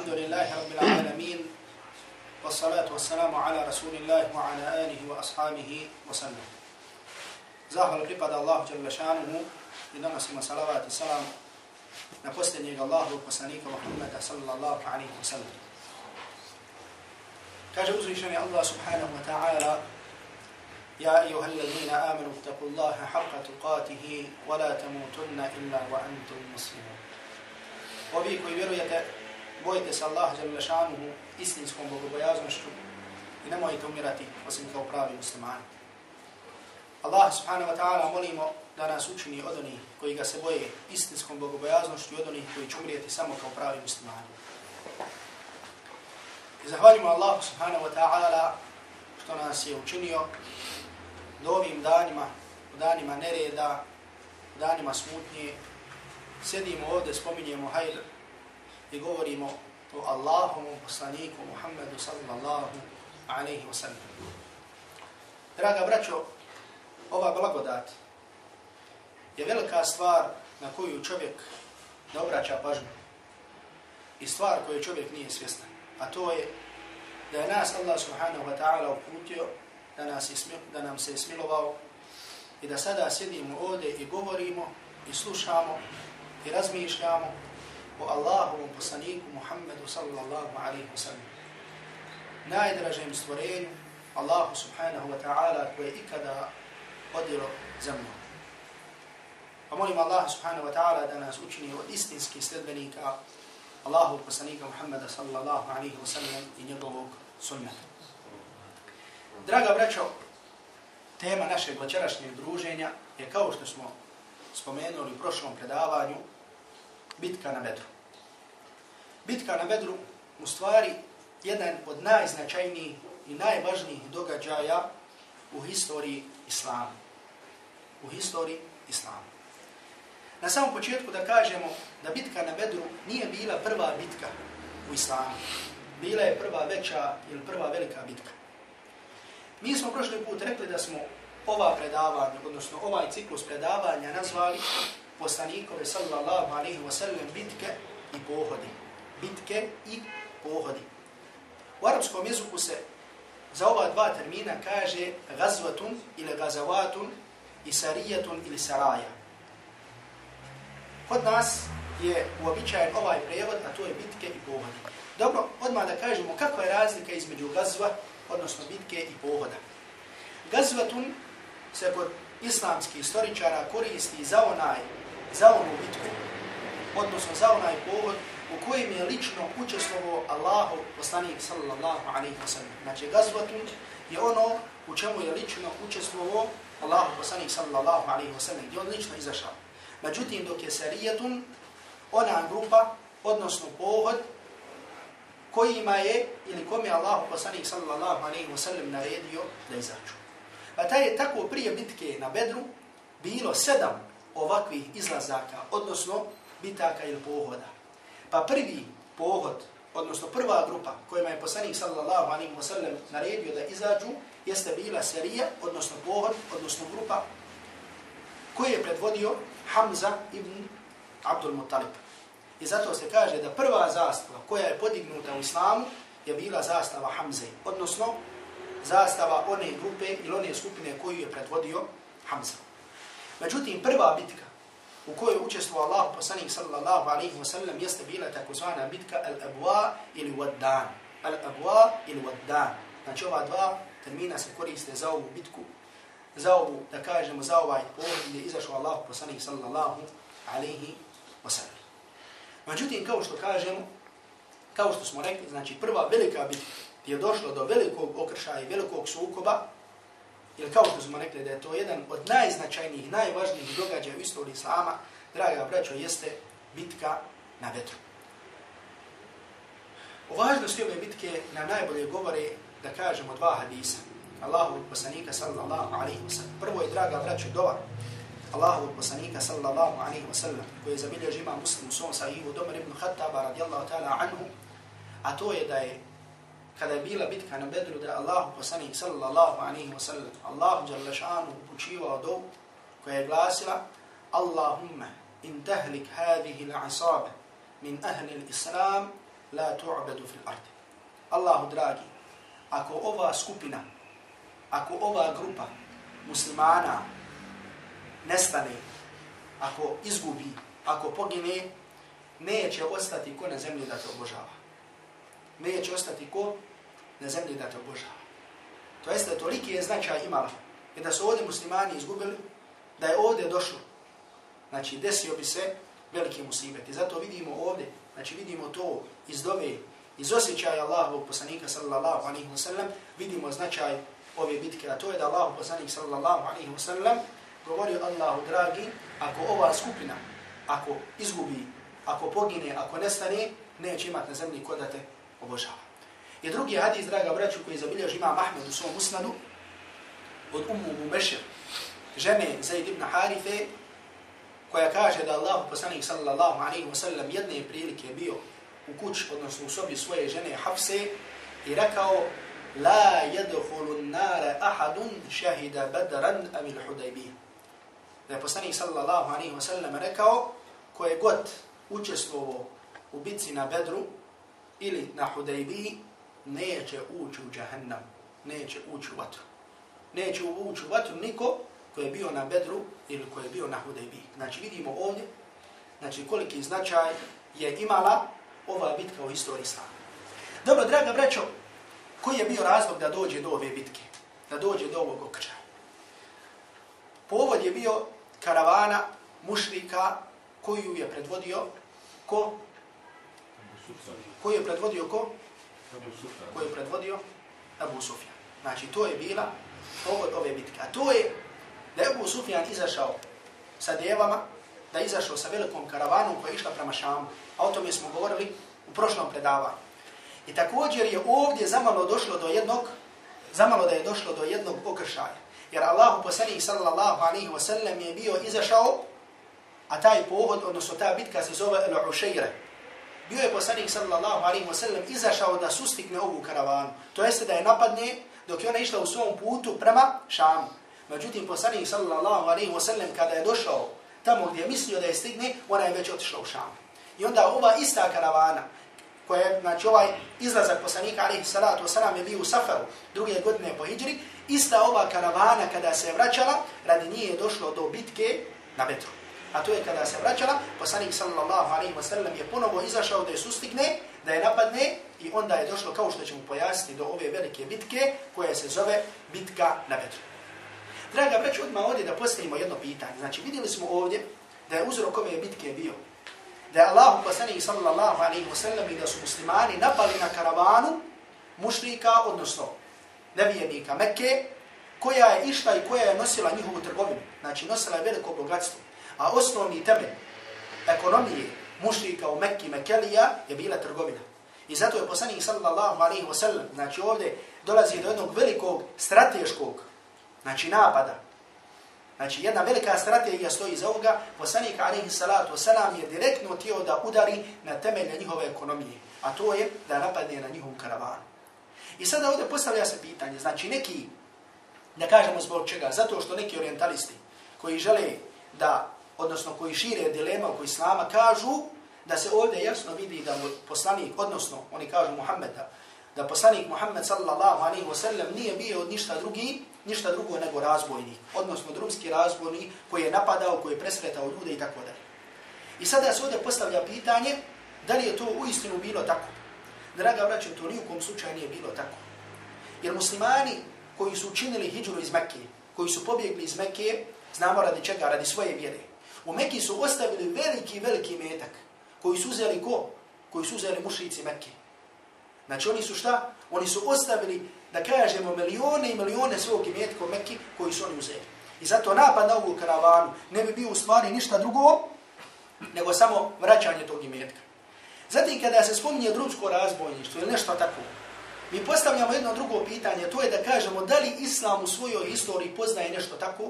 الحمد لله رب العالمين والصلاة والسلام على رسول الله وعلى آله وأصحابه وسلم. زاهر القبض الله جل شانه لنما سمى صلوات السلام نقصدني الله وقصانيك محمد صلى الله عليه وسلم كجوز شمي الله سبحانه وتعالى يا أيها الذين آمنوا اتقوا الله حق تقاته ولا تموتن إلا وأنتم مسلمون وبيكو يبيرو يتأكد bojite se Allah Đalešanuhu istinskom bogobojaznošću i nemojte umirati osim kao pravi muslimani. Allah subhanahu wa ta'ala molimo da nas učini od onih koji ga se boje istinskom bogobojaznošću i od onih koji će umrijeti samo kao pravi muslimani. I zahvaljimo Allah subhanahu wa ta'ala što nas je učinio do ovim danima, u danima nereda, danima smutnje, sedimo ovdje, spominjemo hajr i govorimo o Allahom, poslaniku Muhammedu sallallahu alaihi wa sallam. Draga braćo, ova blagodat je velika stvar na koju čovjek ne obraća pažnju i stvar koju čovjek nije svjestan. A to je da je nas Allah subhanahu wa ta'ala uputio da, nas ismil, da nam se smilovao i da sada sjedimo ovdje i govorimo i slušamo i razmišljamo o Allahovom poslaniku Muhammedu sallallahu alaihi wa sallam. Najdražem stvorenju Allahu subhanahu wa ta'ala koje je ikada odjelo za. Pa molim Allah subhanahu wa ta'ala da nas učini od istinskih sledbenika Allahu poslanika Muhammeda sallallahu alaihi wa sallam i njegovog sunnata. Draga braćo, tema našeg večerašnjeg druženja je kao što smo spomenuli u prošlom predavanju, bitka na Bedru. Bitka na Bedru u stvari jedan od najznačajnijih i najvažnijih događaja u historiji Islama. U historiji Islama. Na samom početku da kažemo da bitka na Bedru nije bila prva bitka u Islamu. Bila je prva veća ili prva velika bitka. Mi smo prošli put rekli da smo ova predavanja, odnosno ovaj ciklus predavanja nazvali poslanikove sallallahu alaihi wa sallam bitke i pohodi. Bitke i pohodi. U arabskom jeziku se za ova dva termina kaže gazvatun ili gazavatun i sarijatun ili saraja. Kod nas je uobičajen ovaj prevod, a to je bitke i pohodi. Dobro, odmah da kažemo kakva je razlika između gazva, odnosno bitke i pohoda. Gazvatun se kod islamskih istoričara koristi za onaj, za onu bitku, odnosno za onaj pohod u kojem je lično učestvovao Allahu poslanik sallallahu alaihi wa sallam. Znači, gazvatun je ono u čemu je lično učestvovao Allahu poslanik sallallahu alaihi wa sallam, gdje on lično izašao. Međutim, dok je sarijetun, ona grupa, odnosno pohod, kojima je, ili kom je Allahu poslanik sallallahu alaihi wa sallam naredio da izađu. Pa taj je tako prije bitke na Bedru bilo sedam ovakvih izlazaka, odnosno bitaka ili pohoda. Pa prvi pohod, odnosno prva grupa kojima je poslanik sallallahu alaihi wa sallam naredio da izađu, jeste bila serija, odnosno pohod, odnosno grupa koji je predvodio Hamza ibn Abdul Muttalib. I zato se kaže da prva zastava koja je podignuta u islamu je bila zastava Hamze, odnosno zastava one grupe ili one skupine koju je predvodio Hamza. Međutim, prva bitka u kojoj učestvovao Allah poslanik sallallahu alaihi wa sallam jeste bila takozvana bitka Al-Abwa ili Waddan. Al-Abwa ili Waddan. Znači ova dva termina se koriste za ovu bitku, za ovu, da kažemo, za ovaj povod gdje izašao Allah poslanik sallallahu alaihi wa sallam. Međutim, kao što kažemo, kao što smo rekli, znači prva velika bitka je došlo do velikog okršaja i velikog sukoba, Jer kao što smo rekli da je to jedan od najznačajnijih, najvažnijih događaja u istoriji Islama, draga braćo, jeste bitka na vetru. O važnosti ove bitke nam najbolje govore da kažemo dva hadisa. Allahu poslanika sallallahu alaihi wa sallam. Prvo je, draga braćo, dova Allahu poslanika sallallahu alaihi wa sallam, koji je zabilježi ima muslim u svom sahihu, Domer ibn Khattaba radijallahu ta'ala anhu, a to je da je kada je bila bitka na Bedru, da je Allah poslanik sallallahu alaihi wa sallam, Allah Đalešanu šanu upućivao do koja je glasila Allahumma in tahlik hadihi la'asabe min ahli l'islam la tu'badu fil ard. Allahu dragi, ako ova skupina, ako ova grupa muslimana nestane, ako izgubi, ako pogine, neće ostati ko na zemlji da te obožava. Neće ostati ko na zemlji da te obožava. To jeste, toliki je značaj imala. I da su ovdje muslimani izgubili, da je ovdje došlo. Znači, desio bi se veliki musibet. I zato vidimo ovdje, znači vidimo to iz dove, iz osjećaja Allahovog poslanika sallallahu alaihi wa sallam, vidimo značaj ove bitke, a to je da Allahov poslanik sallallahu alaihi wa sallam govorio Allahu dragi, ako ova skupina, ako izgubi, ako pogine, ako nestane, neće imati na zemlji ko da te obožava. I drugi hadis, draga braću, koji zabilježi imam Ahmed u svom usnadu, od Ummu Mubešir, žene Zaid ibn Harife, koja kaže da Allah poslanik sallallahu alaihi wa sallam jedne prilike bio u kuć, odnosno u sobi svoje žene Hafse i rekao La yadkhulu an-nar ahadun shahida badran am al-hudaybiyah. Da je poslanik sallallahu alaihi wa sallam rekao ko je god učestvovao u bitci na Bedru ili na Hudaybiji neće ući u džahannam, neće ući u vatru. Neće ući u vatru niko koji je bio na Bedru ili koji je bio na Hudejbi. Znači vidimo ovdje znači koliki značaj je imala ova bitka u historiji Islama. Dobro, draga braćo, koji je bio razlog da dođe do ove bitke? Da dođe do ovog okrčaja? Povod je bio karavana mušrika koju je predvodio ko? Koji je predvodio ko? Koji je predvodio Abu Sufjan. Znači, to je bila povod ove bitke. A to je da je Abu Sufjan izašao sa djevama, da je izašao sa velikom karavanom koja je išla prema Šamu. A o tome smo govorili u prošlom predavanju. I također je ovdje zamalo došlo do jednog, zamalo da je došlo do jednog pokršaja. Jer Allahu poslanih sallallahu alaihi wa sallam je bio izašao, a taj pohod, odnosno ta bitka se zove Al-Ušeire. Bio je poslanik sallallahu alaihi wa sallam izašao da sustikne ovu karavanu. To jeste da je napadne dok je ona išla u svom putu prema Šamu. Međutim, poslanik sallallahu alaihi wa sallam kada je došao tamo gdje je mislio da je stigne, ona je već otišla u Šam. I onda ova ista karavana, koja je, znači ovaj izlazak poslanika alaihi salatu wasalam je bio u Safaru druge godine po Hidri, ista ova karavana kada se je vraćala, radi nije došlo do bitke na Betru. A to je kada se vraćala, poslanik sallallahu alaihi wa sallam je ponovo izašao da je sustigne, da je napadne i onda je došlo, kao što ćemo pojasniti, do ove velike bitke koja se zove bitka na Bedru. Draga brać, odmah ovdje da postavimo jedno pitanje. Znači, vidjeli smo ovdje da je uzrok ove bitke bio. Da je Allah poslanik sallallahu alaihi wa sallam i da su muslimani napali na karavanu mušlika, odnosno nevijenika Mekke, koja je išla i koja je nosila njihovu trgovinu. Znači, nosila je veliko bogatstvo. A osnovni temelj ekonomije mušlika u Mekki, Mekelija, je bila trgovina. I zato je poslanik sallallahu alaihi wa sallam, znači ovdje dolazi do jednog velikog strateškog znači napada. Znači jedna velika strategija stoji za ovoga, poslanik alaihi salatu wasalam je direktno tijelo da udari na temelje njihove ekonomije, a to je da napadne na njihovu karavanu. I sada ovdje postavlja se pitanje, znači neki, da kažemo zbog čega, zato što neki orientalisti koji žele da, odnosno koji šire dilema oko islama, kažu da se ovdje jasno vidi da poslanik, odnosno oni kažu Muhammeda, da poslanik Muhammed sallallahu alaihi wa sallam nije bio od ništa drugi, ništa drugo nego razbojnik, odnosno drumski razbojnik koji je napadao, koji je presretao ljude i tako dalje. I sada se ovdje postavlja pitanje, da li je to uistinu bilo tako? Draga vraća, to nijukom slučaju nije bilo tako. Jer muslimani koji su učinili hijđuru iz Mekke, koji su pobjegli iz Mekke, znamo radi čega, radi svoje vjere. U Mekke su ostavili veliki, veliki metak, koji su uzeli ko? Koji su uzeli mušici Mekke. Znači oni su šta? Oni su ostavili, da kažemo, milione i milione svog imetka u Mekki koji su oni uzeli. I zato napad na ovu karavanu ne bi bio u stvari ništa drugo, nego samo vraćanje tog imetka. Zatim kada se spominje drumsko razbojništvo ili nešto tako, mi postavljamo jedno drugo pitanje, to je da kažemo da li Islam u svojoj istoriji poznaje nešto tako,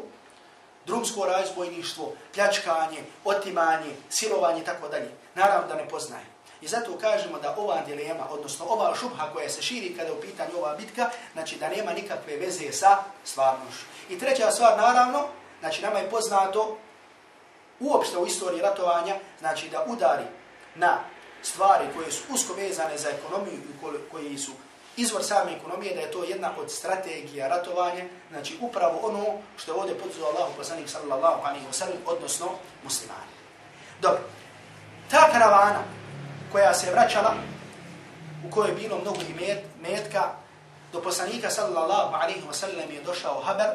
drumsko razbojništvo, pljačkanje, otimanje, silovanje i tako dalje. Naravno da ne poznaje. I zato kažemo da ova dilema, odnosno ova šubha koja se širi kada je u pitanju ova bitka, znači da nema nikakve veze sa stvarnošću. I treća stvar, naravno, znači nama je poznato uopšte u istoriji ratovanja, znači da udari na stvari koje su usko vezane za ekonomiju i koji su izvor same ekonomije, da je to jedna od strategija ratovanja, znači upravo ono što je ovdje podzuo Allahu poslanik sallallahu alaihi wa sallam, odnosno muslimani. Dobro, ta karavana koja se vraćala, u kojoj je bilo mnogo met, metka, do poslanika sallallahu alaihi wa sallam je došao haber,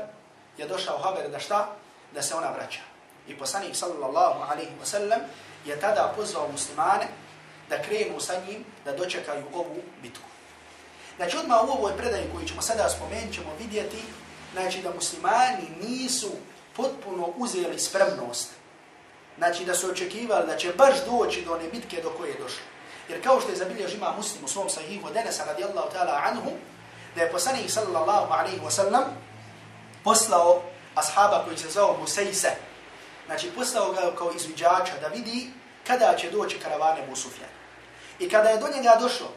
je došao haber da šta? Da se ona vraća. I poslanik sallallahu alaihi wa sallam je tada pozvao muslimane da krenu sa njim da dočekaju ovu bitku. Znači odmah u ovoj predaji koju ćemo sada spomenuti ćemo vidjeti znači da muslimani nisu potpuno uzeli spremnost. Znači da su očekivali da će baš doći do one bitke do koje je došlo. Jer kao što je zabiljež ima muslim u svom sahihu Denesa radijallahu ta'ala anhu, da je poslanik sallallahu alaihi wa sallam poslao ashaba koji se zove Musejse. Znači poslao ga kao izviđača da vidi kada će doći karavane Abu I kada je do njega došlo,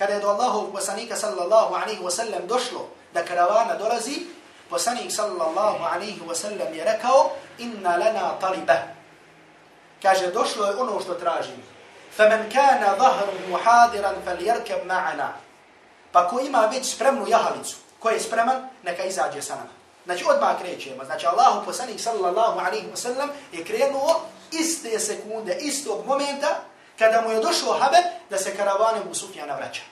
kada je do Allahov poslanika sallallahu alaihi wasallam došlo da karavana dolazi, poslanik sallallahu alaihi wasallam je rekao, inna lana taliba. Kaže, došlo je ono što tražim. فَمَنْ كَانَ ظَهْرُهُ حَادِرًا فَلْيَرْكَبْ مَعَنَا Pa ko ima već spremnu jahalicu, ko je spreman, neka izađe sa nama. Znači, odmah krećemo. Znači, Allahu poslanik sallallahu alaihi wasallam je krenuo iste sekunde, istog momenta, kada mu je došlo habe da se karavane mu Sufjana vraća.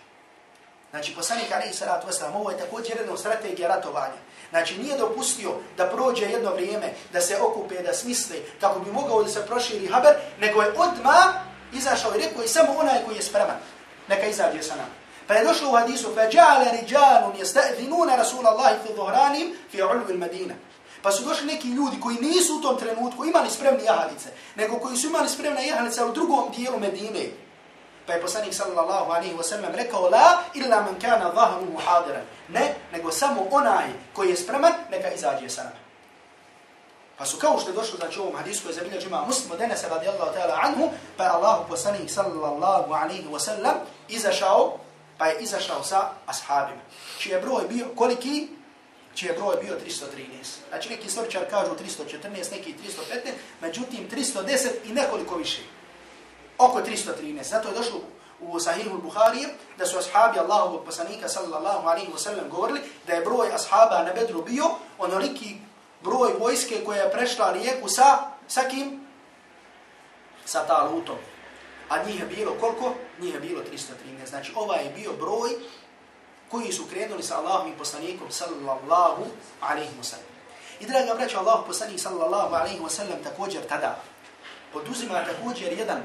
Znači, poslanik alaihi salatu wasalam, ovo je također jedna strategija ratovanja. Znači, nije dopustio da prođe jedno vrijeme, da se okupe, da smisli kako bi mogao da se proširi haber, nego je odmah izašao i rekao i samo onaj koji je spreman. Neka izađe sa nama. Pa je došlo u hadisu, فَجَعَلَ رِجَالٌ يَسْتَأْذِنُونَ رَسُولَ اللَّهِ فِي ظُهْرَانِمْ فِي عُلْوِ الْمَدِينَ Pa su došli neki ljudi koji nisu u tom trenutku imali spremne jahalice, nego koji su imali spremne jahalice u drugom dijelu Medine. Pa je poslanik sallallahu alaihi wa sallam rekao, la illa man kana zahru muhadiran. Ne, nego samo onaj koji je spreman, neka izađe sa nama. Pa su kao što je došlo, znači ovom hadisku je zabilježi ima muslimo denese radijallahu ta'ala anhu, pa je Allah poslanik sallallahu alaihi wa sallam izašao, pa je izašao sa ashabima. Čiji je broj bio, koliki? Čiji je broj bio 313. Znači neki istoričar kažu 314, neki 315, međutim 310 i nekoliko više oko 313. Zato je došlo u Sahihu al-Bukhari da su ashabi Allahovog poslanika sallallahu alaihi wasallam govorili da je broj ashaba na Bedru bio onoliki broj vojske koja je prešla rijeku sa, sa kim? Sa Talutom. A njih je bilo koliko? Njih je bilo 313. Znači ovaj je bio broj koji su krenuli sa Allahovim poslanikom sallallahu alaihi wasallam. I draga braća, Allah poslanik sallallahu alaihi wasallam također tada poduzima također jedan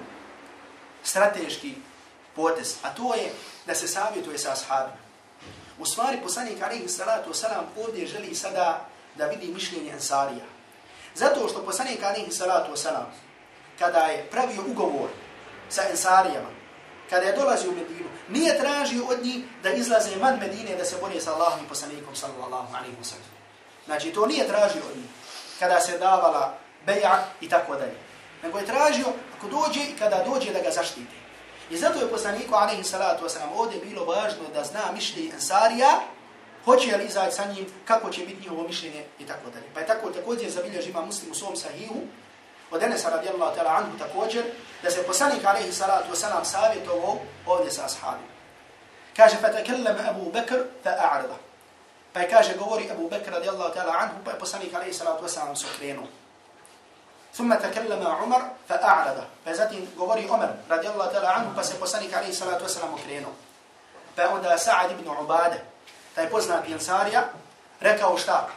strateški potez, a to je da se savjetuje sa ashabima. U stvari, poslanik alaihi salatu wasalam ovdje želi sada da vidi mišljenje Ansarija. Zato što poslanik alaihi salatu wasalam, kada je pravio ugovor sa Ansarijama, kada je dolazio u Medinu, nije tražio od njih da izlaze van Medine da se bore sa Allahom i poslanikom sallallahu alaihi wasalam. Znači, to nije tražio od njih kada se davala beja i tako dalje nego je tražio ako dođe i kada dođe da ga zaštite. I zato je poslaniku alaihi salatu wasalam ovdje bilo važno da zna mišljenje Ansarija, hoće li izaći sa njim, kako će biti njihovo mišljenje i tako dalje. Pa je tako također zabilježi ima muslim u svom sahihu, od Enesa radijallahu ta'ala anhu također, da se poslanik alaihi salatu wasalam savjetovo ovdje sa ashabima. Kaže, fatakallama Abu Bakr fa a'rada. Pa je kaže, govori Abu Bakr radijallahu ta'ala anhu, pa je poslanik alaihi salatu wasalam se okrenuo. ثم تكلم عمر فأعرض فزاتين غوري عمر رضي الله تعالى عنه بس poslanik عليه الصلاة والسلام okrenuo pa onda Sa'ad ibn Ubade taj poznati Ansarija rekao šta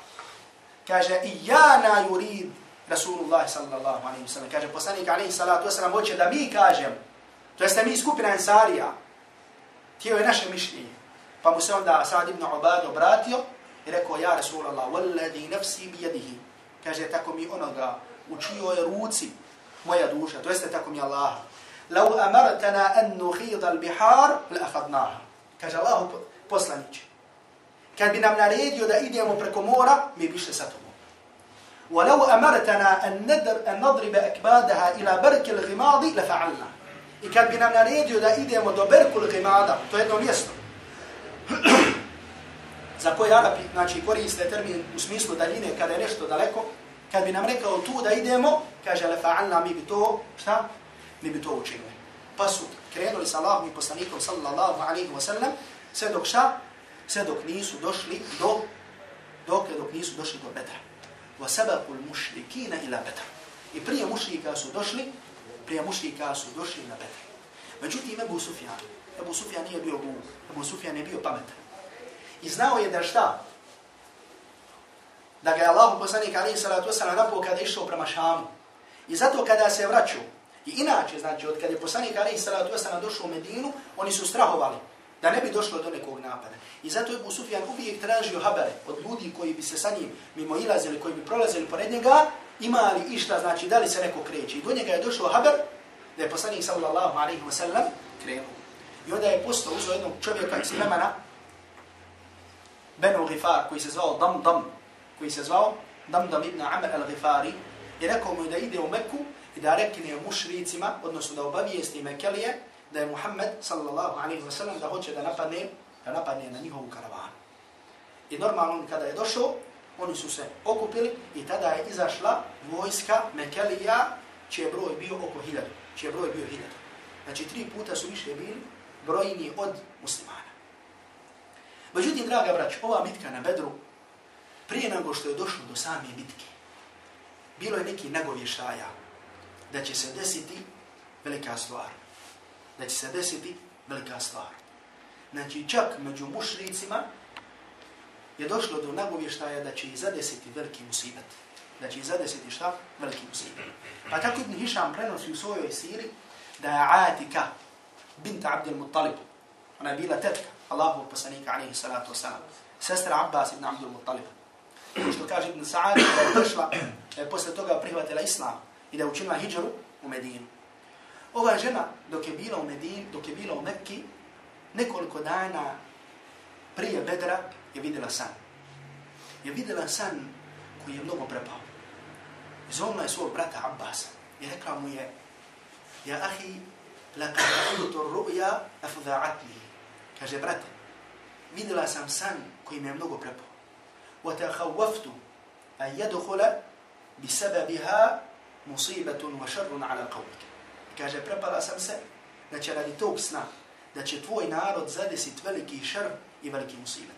kaže ijana yurid Rasulullah sallallahu alaihi wa sallam kaže poslanik alaihi salatu wa sallam hoće da mi kažem to jeste mi skupina Ansarija tijelo je naše mišljenje pa mu se onda Sa'ad ibn Ubade obratio i rekao ja Rasulullah walladhi nafsi bijedihi kaže tako mi onoga u čijoj ruci moja duša, to jeste tako mi Allah. Lau amartana an nuhida al-bihar, la ahadnaha. Kaže Allah poslanić. Kad bi nam naredio da idemo preko mora, mi bi šli sa tobom. ولو أمرتنا أن, ندر أن نضرب أكبادها إلى برك الغماض لفعلنا. I kad bi nam naredio da idemo do Berkul Gimada, to je jedno mjesto, za koje Arapi znači, koriste termin u smislu daljine kada je nešto daleko, kad bi nam rekao tu da idemo, kaže ale fa'alna mi bi to, šta? Mi bi to učinili. Pa su krenuli sa Allahom i poslanikom sallallahu alaihi wa sallam, sve dok šta? Sve dok nisu došli do, dok, dok nisu došli do Bedra. Wa sabaku mušrikina ila Bedra. I prije mušrika su došli, prije mušrika su došli na Bedra. Međutim, Ebu Sufjan, Ebu Sufjan nije bio glup, Ebu Sufjan je bio pametan. I znao je da šta? Da ga je Allah poslanik alaihi salatu wasalam napao kada je išao prema Šamu. I zato kada se vraćao, i inače, znači, od kada je poslanik alaihi salatu wasalam došao u Medinu, oni su strahovali da ne bi došlo do nekog napada. I zato je Ebu Sufjan uvijek tražio habere od ljudi koji bi se sa njim mimo ilazili, koji bi prolazili pored njega, imali išta, znači, da li se neko kreće. I do njega je došao haber da je poslanik sallallahu alaihi wa sallam krenuo. I onda je postao uzao jednog čovjeka iz plemena, Benu Gifar, koji se zvao Dam Dam, koji se zvao Damdam ibn Amr al-Ghifari i rekao mu da ide u Meku i da rekne mušricima, odnosno da obavijesti Mekelije, da je Muhammed sallallahu alaihi wa sallam da hoće da napadne, da napadne na njihovu karavanu. I normalno kada je došao, oni su se okupili i tada je izašla vojska Mekelija, čiji je broj bio oko hiljadu, čiji je broj bio hiljadu. Znači tri puta su više bili brojni od muslimana. Međutim, draga brać, ova bitka na Bedru, prije nego što je došlo do same bitke, bilo je neki nagovještaja da će se desiti velika stvar. Da će se desiti velika stvar. Znači, čak među mušricima je došlo do nagovještaja da će i zadesiti veliki musibet. Da će i zadesiti šta? Veliki musibet. Pa tako Ibn Hišam prenosi u svojoj siri da je Atika, binta Abdel Muttalibu, ona je bila tetka Allahovog poslanika alaihi salatu wasalam, sestra Abbas ibn Abdel Muttalibu, Ono što kaže Ibn Sa'ad, da je došla, da je posle toga prihvatila Islam i da je učinila hijđaru u Medinu. Ova žena, dok je bila u Medini, dok je bila u Mekki, nekoliko dana prije Bedra je vidjela san. Je vidjela san koji je mnogo prepao. Zovnila je svog brata Abbas i rekla mu je Ja ahi, laka ar-ru'ya afudha'atni. Kaže, brate, vidjela sam san koji me je mnogo prepao. Yadkhula bi sababiha musibatun wa sharrun ala qawmik. Kaže, prepala sam se da će radi tog sna da će tvoj narod zadesit veliki šar i veliki musibet.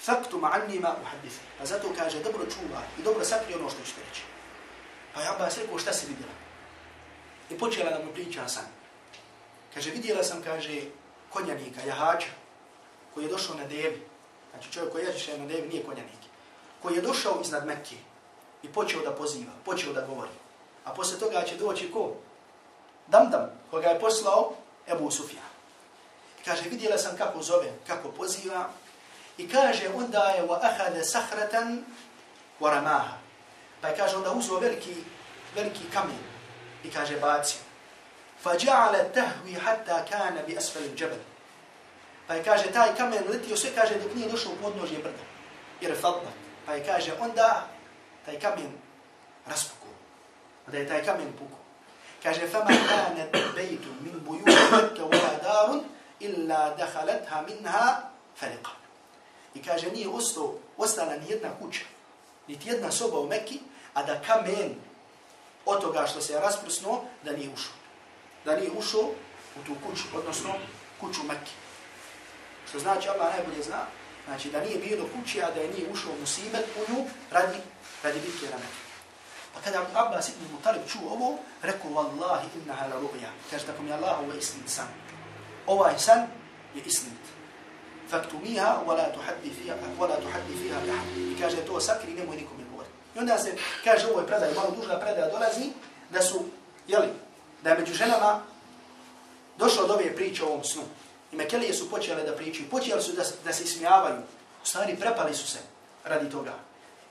Faktu ma'anni ma uhadithu. Pa zato kaže, dobro čuva i dobro sakri ono što ćete reći. Pa ja Abbas rekao, šta si vidjela? I počela da mu priča san. Kaže, vidjela sam, kaže, konjanika, jahača, koji je došao na devi. Znači čovjek koji ješće na nevi nije konjanik. Koji je došao iznad Mekke i počeo da poziva, počeo da govori. A posle toga će doći ko? Damdam, koga je poslao Ebu Sufjan. Kaže, vidjela sam kako zove, kako poziva. I kaže, onda je wa ahade sahratan wa ramaha. Pa je kaže, onda uzo veliki, veliki kamen i kaže, bacio. Fa ja'ale tahvi hatta kana bi asfalim džabeli. Pa je kaže, taj kamen letio sve, kaže, dok nije došao u podnožje brda. Jer fadbat. Pa je kaže, onda taj kamen raspuku. Onda je taj kamen puku. Kaže, fama kanet bejtu min buju mekke wala darun illa dahaletha minha fariqa. I kaže, nije ostao, ostala ni jedna kuća, niti jedna soba u Mekki, a da kamen od toga što se je rasprusnuo, da nije ušao. Da nije ušao u tu kuću, odnosno kuću Mekke. Što znači Allah najbolje zna, znači da nije bilo kući, a da je nije ušao musibet u nju radi, radi bitke na Mekke. Pa kada Abbas ibn Mutalib čuo ovo, rekao, Wallahi innaha la ru'ya. Kaže, tako mi Allah, ovo je istin san. Ovaj san je istinit. Faktumiha, wala tuhaddi fiha, wala tuhaddi fiha lahad. I kaže, to sakri, nemoj nikom je govori. I onda se kaže, ovo je predaj, malo dužna predaja dolazi, da su, jeli, da je među ženama došlo do ove priče o ovom snu. I Mekelije su počele da pričaju, počeli su da, da se ismijavaju. U stvari prepali su se radi toga.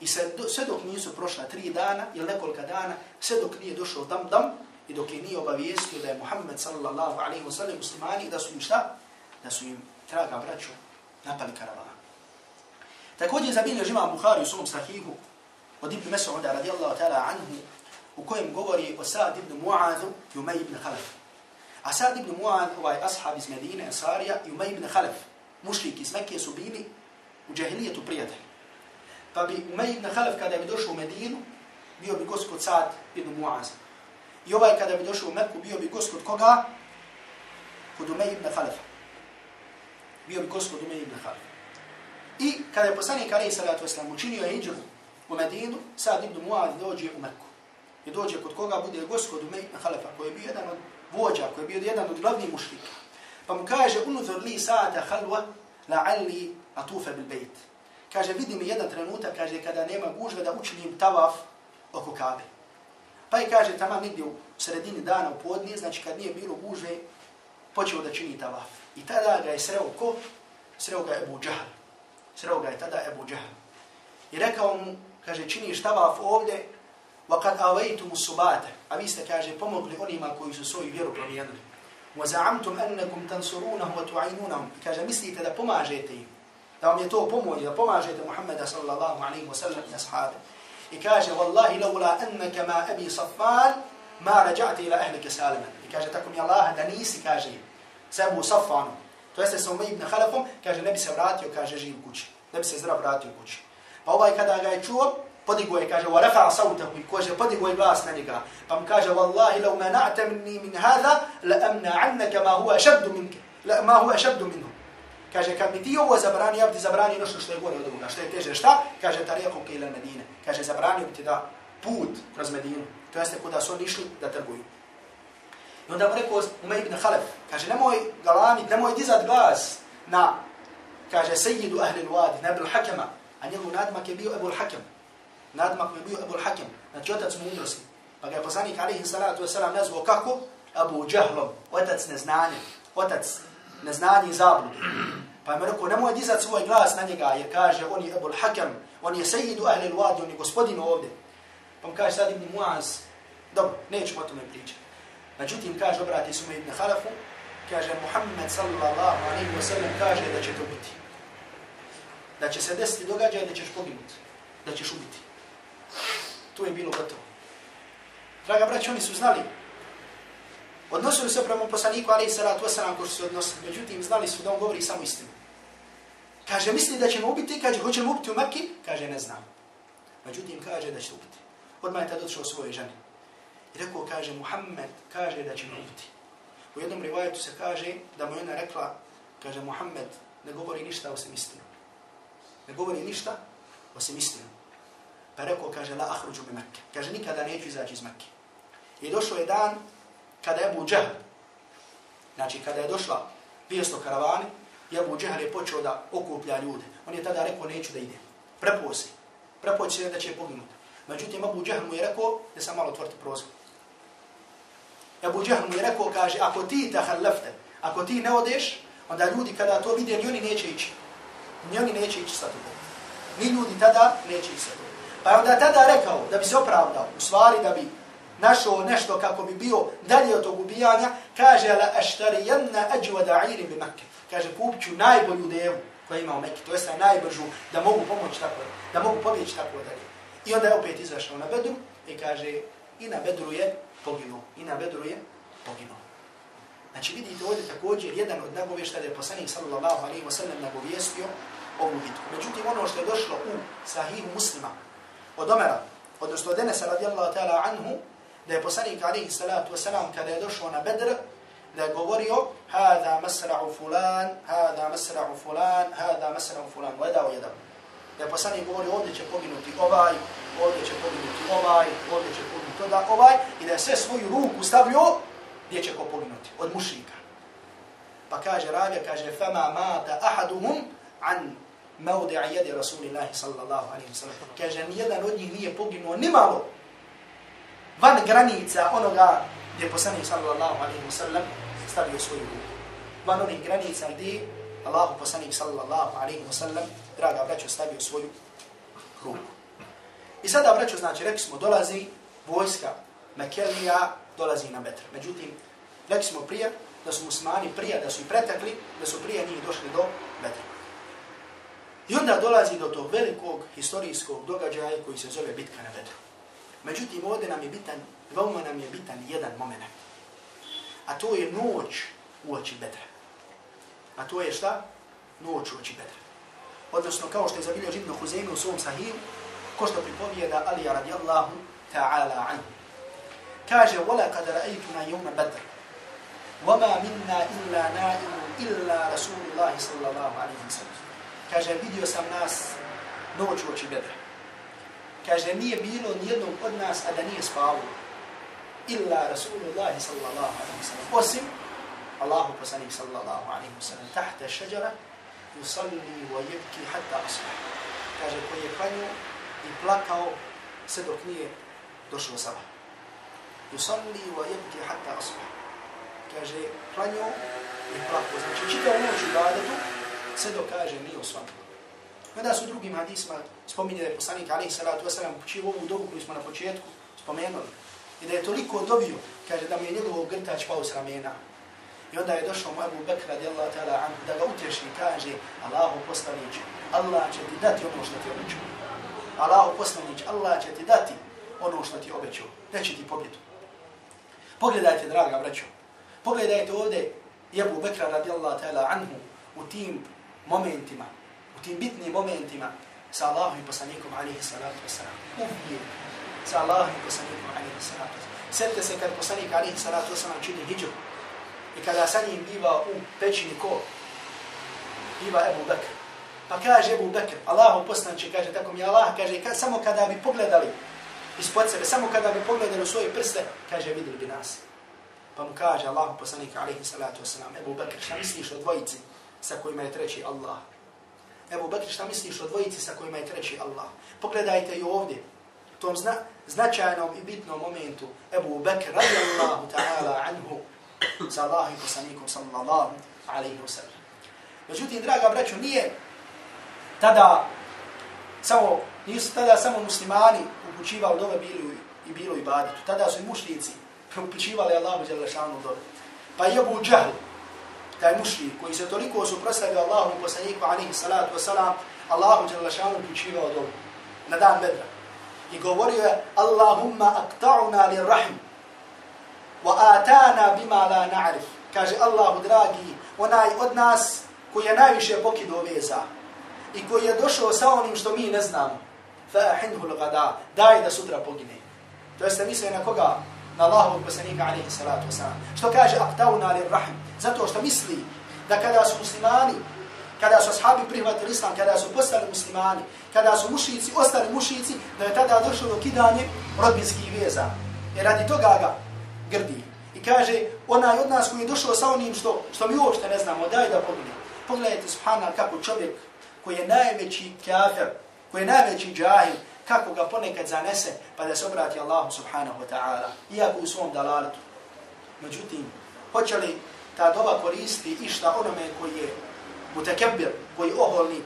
I sve, do, sve dok nisu prošla tri dana ili nekolika dana, sve dok nije došao dam dam i dok je nije obavijestio da je Muhammed sallallahu alaihi wa sallam muslimani, da su im šta? Da su im, traga braću, napali karavana. Također zabilje žima Bukhari u svom sahihu od Ibn Mes'uda radijallahu ta'ala anhu u kojem govori o Sa'd ibn Mu'adhu i Umay ibn Khalaf. Asad ibn Mu'ad, ovaj ashab iz Medine, Ansarija i Umay ibn Khalaf, mušlik iz Mekije su bili u džahilijetu prijatelji. Pa bi Umay ibn Khalaf kada bi došao u Medinu, bio bi gost kod Sa'd ibn Mu'az. I ovaj kada bi došao u Meku, bio bi gost kod koga? kod Umay ibn Khalifa. Bio bi gost kod Umay ibn Khalifa. I kada je poslanik alaihi salatu wasalam učinio hijđu u Medinu, sad ibn Muad dođe u Meku. I dođe kod koga bude gost kod Umay ibn Khalafa, koji je bio jedan od vođa, koji je bio jedan od glavnih mušlika. Pa mu kaže, unuzor li sa'ata halwa, la'alli atufa bil bejt. Kaže, vidi mi jedan trenutak, kaže, kada nema gužve da učinim tavaf oko Kabe. Pa i kaže, tamo negdje u sredini dana u podnije, znači kad nije bilo gužve, počeo da čini tavaf. I tada ga je sreo ko? Sreo ga je Ebu Džahl. Sreo ga je tada Ebu Džahl. I rekao mu, kaže, činiš tavaf ovdje, وَقَدْ أَوَيْتُمُ السُّبَاتَ A vi ste, kaže, pomogli onima koji su svoju vjeru promijenili. وَزَعَمْتُمْ أَنَّكُمْ تَنْصُرُونَهُ وَتُعَيْنُونَهُ Kaže, mislite da pomažete im, da vam je to pomoć, da pomažete Muhammeda sallallahu alaihi wa sallam i ashabi. I kaže, Wallahi laula annaka ma abi Safan, ma rađa'ti ila ahlike saliman. I kaže, tako mi Allah, da nisi, kaže, sa Abu Safanu, to jeste sa Umay ibn Khalafom, kaže, ne bi se vratio, kaže, živ kući. Ne bi se zdrav vratio kući. Pa ovaj kada ga je čuo, podigo je, kaže, rafa sautahu, i kaže, podigo je glas na njega. Pa mu kaže, minni min hada, la amna annaka ma huwa šabdu minke, la, ma huwa šabdu minhu. Kaže, kad mi ti ovo zabrani, ja bi ti zabrani nešto što je gore od ovoga, što je teže. Šta? Kaže, tarijeku ke ila Medine. Kaže, zabranio bi ti da put kroz Medinu. To jeste kuda su oni išli da trguju. I onda mu rekao Umej ibn Khalef, kaže, nemoj galamit, nemoj dizat glas na, kaže, sejidu ahli l-wadi, na Ebul Hakema. A njegov nadmak je bio Ebul Hakem. Nadmak je bio Ebul Hakem. Znači, otac mu umrosi. Pa ga je poslanik, alaihi salatu wasalam, nazvao kako? Abu Džahlom, otac neznanja, otac neznanja i zabludu. Pa mi rekao, nemoj dizat svoj glas na njega, jer kaže, on je Ebul Hakam, on je sejidu ahli al-Wadi, on je gospodin ovdje. Pa mu kaže sad Ibn Muaz, dobro, nećemo o tome pričati. Međutim, kaže, obrati su me Ibn Halafu, kaže, Muhammed sallallahu alaihi wa sallam kaže da će to biti. Da će se desiti događaj da ćeš poginuti, da ćeš ubiti. To je bilo gotovo. Draga braći, oni su znali Odnosili se prema poslaniku, ali i salatu wasalam, ko se odnosili. Međutim, znali su da on govori samo istinu. Kaže, misli da ćemo ubiti, kaže, hoćemo ubiti u Mekki? Kaže, ne znam. Međutim, kaže da će ubiti. Odmah je tad odšao svoje žene. I rekao, kaže, Muhammed kaže da ćemo ubiti. U jednom rivajetu se kaže da mu ona rekla, kaže, Muhammed ne govori ništa osim istinu. Ne govori ništa osim istinu. Pa rekao, kaže, la ahruđu mi Mekke. Kaže, nikada neću izaći iz Mekke. I došao je dan kada je Abu Džehl, znači kada je došla vijesto karavani, i Abu Džehl je počeo da okuplja ljude. On je tada rekao, neću da idem. Prepuo se. Prepuo se da će poginuti. Međutim, Abu Džehl mu je rekao, da sam malo otvrti prozor. Abu Džehl mu je rekao, kaže, ako ti tahallafte, ako ti ne odeš, onda ljudi kada to vide, ni oni neće ići. Ni oni neće ići sa tobom. Ni ljudi tada neće ići sa tobom. Pa je onda tada rekao, da bi se opravdao, u stvari da bi našao nešto kako bi bio dalje od tog ubijanja, kaže la aštarijanna ađuva da'iri bi Mekke. Kaže, kupću najbolju devu koja ima u Mekke, to je najbržu, da mogu pomoći tako, da mogu pobjeći tako dalje. I onda je opet izašao na Bedru i kaže, i na Bedru je poginuo, i na Bedru je poginuo. Znači vidite ovdje također jedan od nagovješta da je poslanik sallallahu alaihi wa sallam nagovjestio ovu bitku. Međutim, ono što je došlo u sahihu muslima od Omera, odnosno od Denesa radijallahu ta'ala anhu, da je poslanik alaihi salatu wasalam kada je došao na Bedr, da je govorio hada masra'u fulan, hada masra'u fulan, hada masra'u fulan, gledao jedan. Da je poslanik govorio ovdje će poginuti ovaj, ovdje će poginuti ovaj, ovdje će poginuti toda ovaj, i da je sve svoju ruku stavio gdje će ko poginuti, od mušika. Pa kaže Rabija, kaže, fama mata ahaduhum an maudi'a jede Rasulillahi sallallahu alaihi wa sallam. Kaže, nijedan od njih nije poginuo nimalo van granica onoga gdje poslanik sallallahu alaihi wa sallam stavio svoju ruku. Van onih granica gdje Allahu poslanik sallallahu alaihi wa sallam, draga braćo, stavio svoju ruku. I sada, braćo, znači, rekli smo, dolazi vojska Mekelija, dolazi na metr. Međutim, rekli smo prije da su muslimani prije, da su i pretekli, da su prije njih došli do metra. I onda dolazi do tog velikog historijskog događaja koji se zove bitka na Betru. Međutim, ovdje nam je bitan, veoma nam je bitan jedan moment. A to je noć u oči Bedra. A to je šta? Noć u oči Bedra. Odnosno, kao što je zabilio Ibn Huzeymi u svom sahiju, ko što pripovijeda Ali radijallahu ta'ala anhu. Kaže, وَلَا قَدْ رَأَيْتُنَا يَوْمَ بَدْرِ وَمَا مِنَّا إِلَّا نَائِمٌ إِلَّا رَسُولُ اللَّهِ صَلَّى اللَّهُ عَلَيْهِ وسلم. Kaže, vidio sam nas noć u oči bedra. Kaže, nije bilo nijednog od nas, a da nije spavao. Illa Rasulullahi sallallahu alaihi wa sallam. Osim Allahu poslanik sallallahu alaihi wa sallam. Tahta šeđara yusalli wa yibki hatta asbah. Kaže, koji je klanio i plakao sve dok nije došlo sabah. Yusalli wa yibki hatta asbah. Kaže, klanio i plakao. Znači, čitao noć u badetu, sve dokaže kaže, u svakom. Kada su drugim hadisma spominje da je poslanik alaihi salatu wasalam počio ovu dobu koju smo na početku spomenuli. I da je toliko dobio, kaže da mu je njegov grtač pao s ramena. I onda je došao mu Abu Bakr radijallahu ta'ala an da ga utješi i kaže Allahu poslanić, Allah će ti dati ono što ti obećao. Allahu poslanić, Allah će ti dati ono što ti obećao. Neće ti pobjedu. Pogledajte, draga braćo. Pogledajte ovdje Abu Bakr radijallahu ta'ala anhu u tim momentima u tim bitnim momentima sa Allahom i poslanikom alihi salatu wasalam. Uvijek sa Allahom i poslanikom alihi salatu wasalam. Sjetite se kad poslanik alihi salatu wasalam čini hijđu i kada sa njim biva u pećini ko? Biva Ebu Bekr. Pa kaže Ebu Bekr, Allahu poslanče, kaže, tako mi Allah, kaže, kad, samo kada bi pogledali ispod sebe, samo kada bi pogledali u svoje prste, kaže, vidjeli bi nas. Pa mu kaže Allahu poslanik alihi salatu wasalam, Ebu Bekr, šta misliš o dvojici sa kojima je treći Allah? Ebu Bekr, šta misliš o dvojici sa kojima je treći Allah? Pogledajte i ovdje, u tom zna, značajnom i bitnom momentu, Ebu Bekr, radijallahu ta'ala anhu, sa i poslanikom, sallallahu alaihi wa sallam. Međutim, draga braćo, nije tada samo, nisu tada samo muslimani upućivali dove bili i bilo i baditu. Tada su i mušnici upućivali Allahu želešanu dove. Pa i Ebu Džahl, taj mušrik koji se toliko suprostavio Allahu i poslaniku alihi salatu wasalam, Allahu Đalašanu uključivao do na dan bedra. I govorio je, Allahumma akta'una li rahim, wa atana bima la na'rif. Kaže Allahu dragi, onaj od nas koji je najviše pokido veza i koji je došao sa onim što mi ne znamo, fa ahinhu l'gada, daj da sutra pogine. To jeste misle na koga? Na Allahu poslanika alihi salatu wasalam. Što kaže, akta'una li rahim, Zato što misli da kada su muslimani, kada su ashabi prihvatili islam, kada su postali muslimani, kada su mušici, ostali mušici, da je tada došlo do kidanje rodbinskih veza. I radi toga ga grdi. I kaže, onaj od nas koji je došao sa onim što, što mi uopšte ne znamo, daj da pogledaj. Pogledajte, subhanallah, kako čovjek koji je najveći kafir, koji je najveći džahil, kako ga ponekad zanese, pa da se obrati Allahu subhanahu wa ta'ala, iako u svom dalaletu. Međutim, hoće li ta doba koristi išta onome koji je mutakebir, koji je oholnik,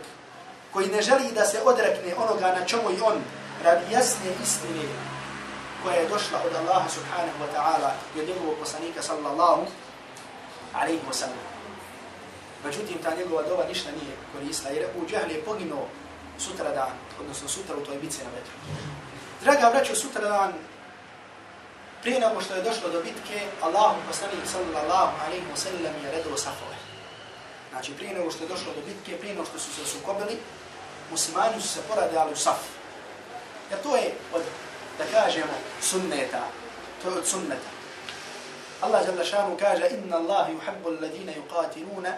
koji ne želi da se odrekne onoga na čemu i on radi jasne istine koja je došla od Allaha subhanahu wa ta'ala i od njegovog poslanika sallallahu alaihi wa sallam. Međutim, ta njegova doba ništa nije koristila jer u džahli je poginuo sutra dan, odnosno sutra u toj bici na vetru. Draga braćo, sutra dan prije nego što je došlo do bitke, Allahu poslanik sallallahu alaihi wa sallam je redilo safove. Znači, prije nego što je došlo do bitke, prije nego što su se sukobili, muslimani su se poradili u saf. Jer to je od, da kažemo, sunneta. To je od sunneta. Allah jalla šanu kaže, inna Allah yuhabbu alladine yuqatiluna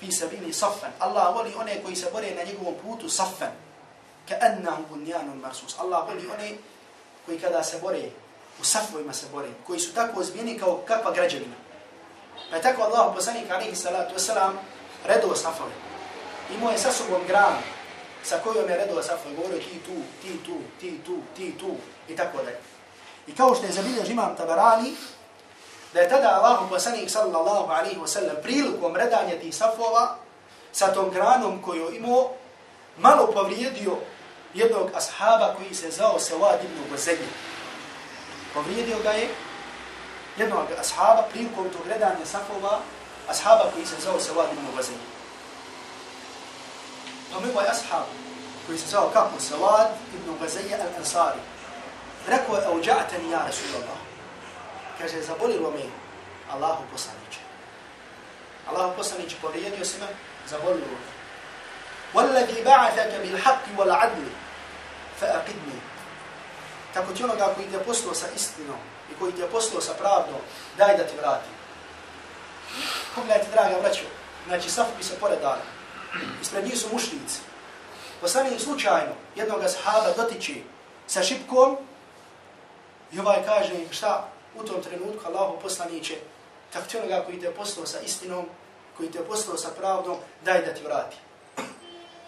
fi sabini saffan. Allah voli one koji se bore na njegovom putu saffan. Ka annahu bunjanun marsus. Allah voli one koji kada se bore u safovima se bore, koji su tako ozbijeni kao kakva građevina. Pa je tako Allah poslanik alaihi salatu wasalam redao safove. Imao je sa sobom gran sa kojom je redao safove, govorio ti tu, ti tu, ti tu, ti tu i tako dalje. I kao što je zabilio imam Tabarani, da je tada Allah poslanik sallallahu alaihi wasallam prilikom redanja tih safova sa tom granom koju imao malo povrijedio jednog ashaba koji se zvao Sewad ibn Gozegni povrijedio ga je jednog ashaba prilikom tog gledanja safova, ashaba koji se zao Savad ibn Vazin. Pa mi ovaj ashab koji se zao kako Savad ibn Vazin al-Ansari, rekao je, auđa'atani ja Rasulallah. Kaže, zabolilo me Allahu poslaniće. Allahu poslaniće povrijedio se me, zabolilo me. والذي بعثك بالحق والعدل فأقدني tako ti onoga koji te poslao sa istinom i koji te poslao sa pravdom, daj da ti vrati. Pogledajte, draga braćo, znači safu bi se poredali. Ispred njih su mušnici. Poslanik slučajno jednog sahaba dotiči sa šipkom i ovaj kaže šta u tom trenutku Allahu poslaniće tako ti onoga koji te je poslao sa istinom, koji te je poslao sa pravdom, daj da ti vrati.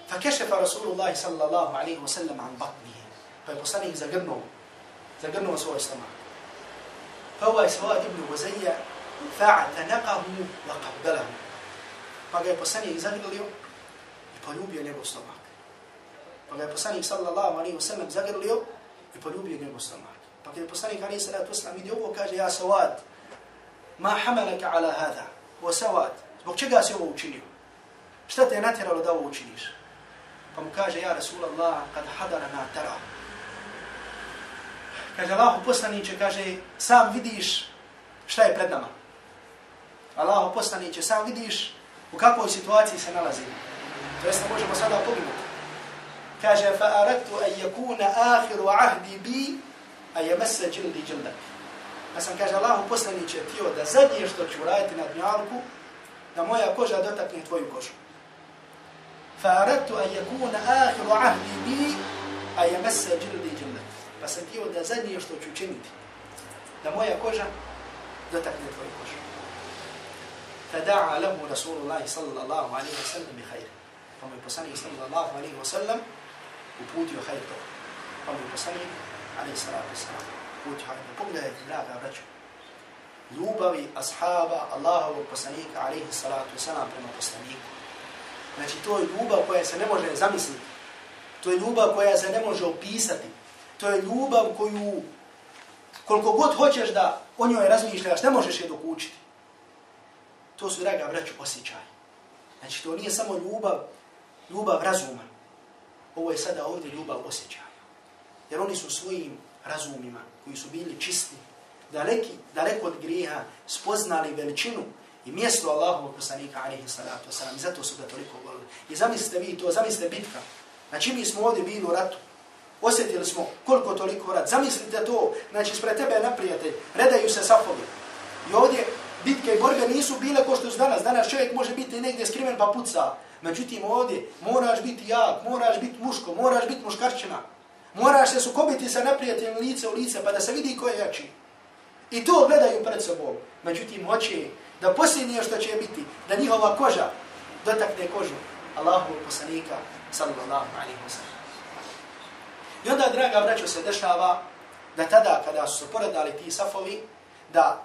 Fa kešefa Rasulullah sallallahu alaihi wa sallam an batnihi. Pa je poslanik zagrnuo, zagrnuo svoj stomak. Pa ovaj svad ibn Guzayya fa'tanaqahu wa qabdalahu. Pa ga je poslanik zagrlio i poljubio njegov stomak. Pa ga je poslanik sallallahu alaihi wa sallam zagrlio i poljubio njegov stomak. Pa kada je poslanik alaihi sallatu wasallam vidio ovo, kaže ja savad, ma hamalaka ala hada, o savad, zbog čega si ovo učinio? Šta te je natjeralo da ovo učiniš? Pa mu kaže, ja Rasulallah, kad hadara na tara. Kaže, Allahu poslaniće, kaže, sam vidiš šta je pred nama. Allahu poslaniće, sam vidiš u kakvoj situaciji se nalazi. To jest, možemo sada pogledati. Kaže, fa aradtu an yakuna akhiru ahdi bi a je mese džildi džildak. Pa sam kaže, Allahu poslaniće tio da zadnje što ću raditi na dnjalku, da moja koža dotakne tvoju kožu. Fa aradtu an yakuna akhiru ahdi bi a je džildi džildak pa sam bio da zadnje što ću učiniti, da moja koža dotakne tvoju kožu. Fada'a lahu Rasulullah sallallahu alaihi wa sallam bi khayr. Pa mu je poslanik sallallahu alaihi wa sallam uputio khayr to. Pa mu je poslanik alaihi salatu sallam uputio khayr to. Pogledajte, draga braću, ljubavi ashaba Allahovu poslanika alaihi salatu sallam prema poslaniku. Znači, to je ljubav koja se ne može zamisliti. To je ljubav koja se ne može opisati. To je ljubav koju, koliko god hoćeš da o njoj razmišljaš, ne možeš je dokučiti. To su, draga braću, osjećaj. Znači, to nije samo ljubav, ljubav razuma. Ovo je sada ovdje ljubav osjećaja jer oni su svojim razumima, koji su bili čisti, daleki, daleko od grijeha, spoznali veličinu i mjesto Allahovog poslanika, alaihi salatu wasalam, i zato su ga toliko volili. I zamislite vi to, zamislite bitka. Znači mi smo ovdje bili u ratu, osjetili smo koliko toliko rad. Zamislite to, znači spred tebe naprijatelj, redaju se safovi. I ovdje bitke i borbe nisu bile ko što su danas. Danas čovjek može biti negdje skriven pa puca. Međutim ovdje moraš biti jak, moraš biti muško, moraš biti muškarčina. Moraš se sukobiti sa neprijateljem lice u lice, pa da se vidi ko je jači. I to gledaju pred sobom. Međutim, hoće da posljednije što će biti, da njihova koža dotakne kožu Allahu poslanika, sallallahu alaihi wa sallam. I onda, draga braćo, se dešava da tada, kada su se poredali ti safovi, da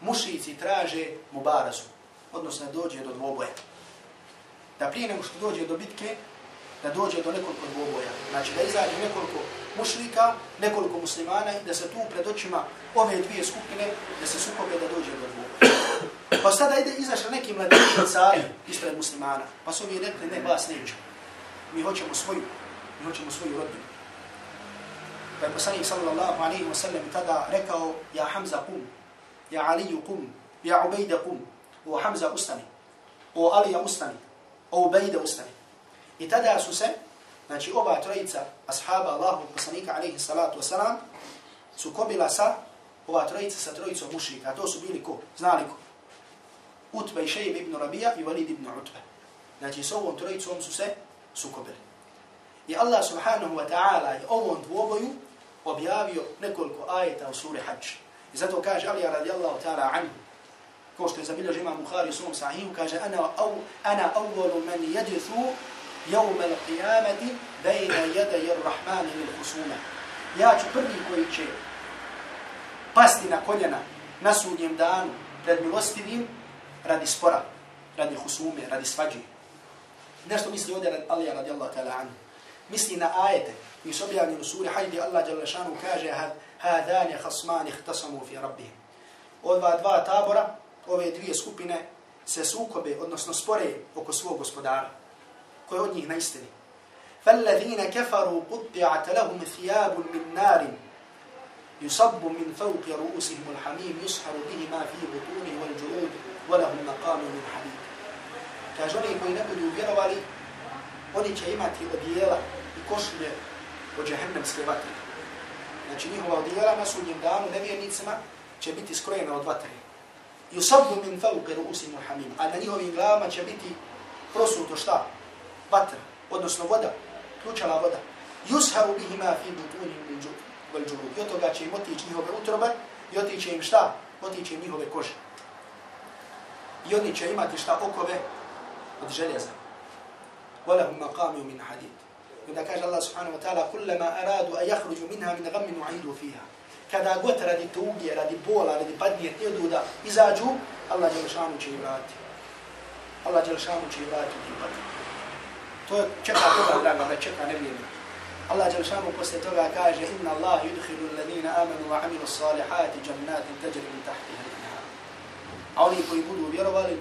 mušici traže mubarazu, odnosno dođe do dvoboja. Da prije nego što dođe do bitke, da dođe do nekoliko dvoboja. Znači da izađe nekoliko mušlika, nekoliko muslimana i da se tu pred očima ove dvije skupine, da se sukobe da dođe do dvoboja. Pa sada ide izašla neki mladići cari ispred muslimana. Pa su mi rekli, ne, vas neću. Mi hoćemo svoju, mi hoćemo svoju rodinu. Pa je poslanik sallallahu alaihi wa sallam tada rekao, ja Hamza kum, ja Aliju kum, ja Ubejda kum, o Hamza ustani, o Alija ustani, o Ubejda ustani. I tada su se, znači ova trojica ashaba Allahu poslanika alaihi salatu wasalam, su kobila sa, ova trojica sa trojicom mušika. To su bili ko? Znali ko? Utbe i Šejib ibn Rabija i Walid ibn Utbe. Znači s ovom trojicom su se sukobili. I Allah subhanahu wa ta'ala je ovom dvoboju objavio nekoliko ajeta u suri Hajj. I zato kaže Alija radijallahu ta'ala anhu, ko što je zabilježi imam Bukhari u svom sahihu, kaže ana, au, ana awwalu man yadithu يوم القيامة بين يدي الرحمن للخصومة Ja ću prvi koji će pasti na koljena na sudnjem danu pred milostivim radi spora, radi husume, radi svađe. Nešto misli ovdje Alija radijallahu ta'ala anhu. Misli na ajete koji su objavljeni u suri Hajdi Allah Đalešanu kaže Hadani hasmani htasamu fi rabbihim. Ova dva tabora, ove dvije skupine se sukobe, odnosno spore oko svog gospodara. ko je od njih na istini. فَالَّذِينَ كَفَرُوا قُطِّعَتَ لَهُمْ ثِيَابٌ مِّن نَارٍ يُصَبُّ مِنْ فَوْقِ رُؤُسِهِمُ الْحَمِيمِ يُسْحَرُ بِهِ مَا فِي بُطُونِهِ وَالْجُلُودِ وَلَهُمْ مَقَامٌ مِّنْ حَدِيدٍ Kaže oni koji ne budu vjerovali, oni će imati odijela i košulje od džehennemske vatre. Znači njihova odijela na sudnjem danu nevjernicima će biti skrojena od vatre. Yusabbu min fawqi ru'usihim hamim. A na njihovim glavama će biti prosuto šta? Vatra, odnosno voda, ključala voda. Yusharu bihima fi butunihim wal julud. I od toga će im otići njihove utrobe i otiće im šta? Otiće im njihove kože. I oni će imati šta okove od željeza. Walahum maqamu min hadid. I kaže Allah subhanahu wa ta'ala kullama aradu a jahruđu minha min gammin u'idu fiha. Kada god radi tuge, radi bola, radi padnije tjedu da izađu, Allah Đelšanu će i vrati. Allah Đelšanu će i vrati. To je čeka toga, draga, da čeka ne vrijeme. Allah Đelšanu posle toga kaže inna Allah yudhilu alladhina amanu wa amilu salihati jannatin tajri min tahtiha A oni koji budu vjerovali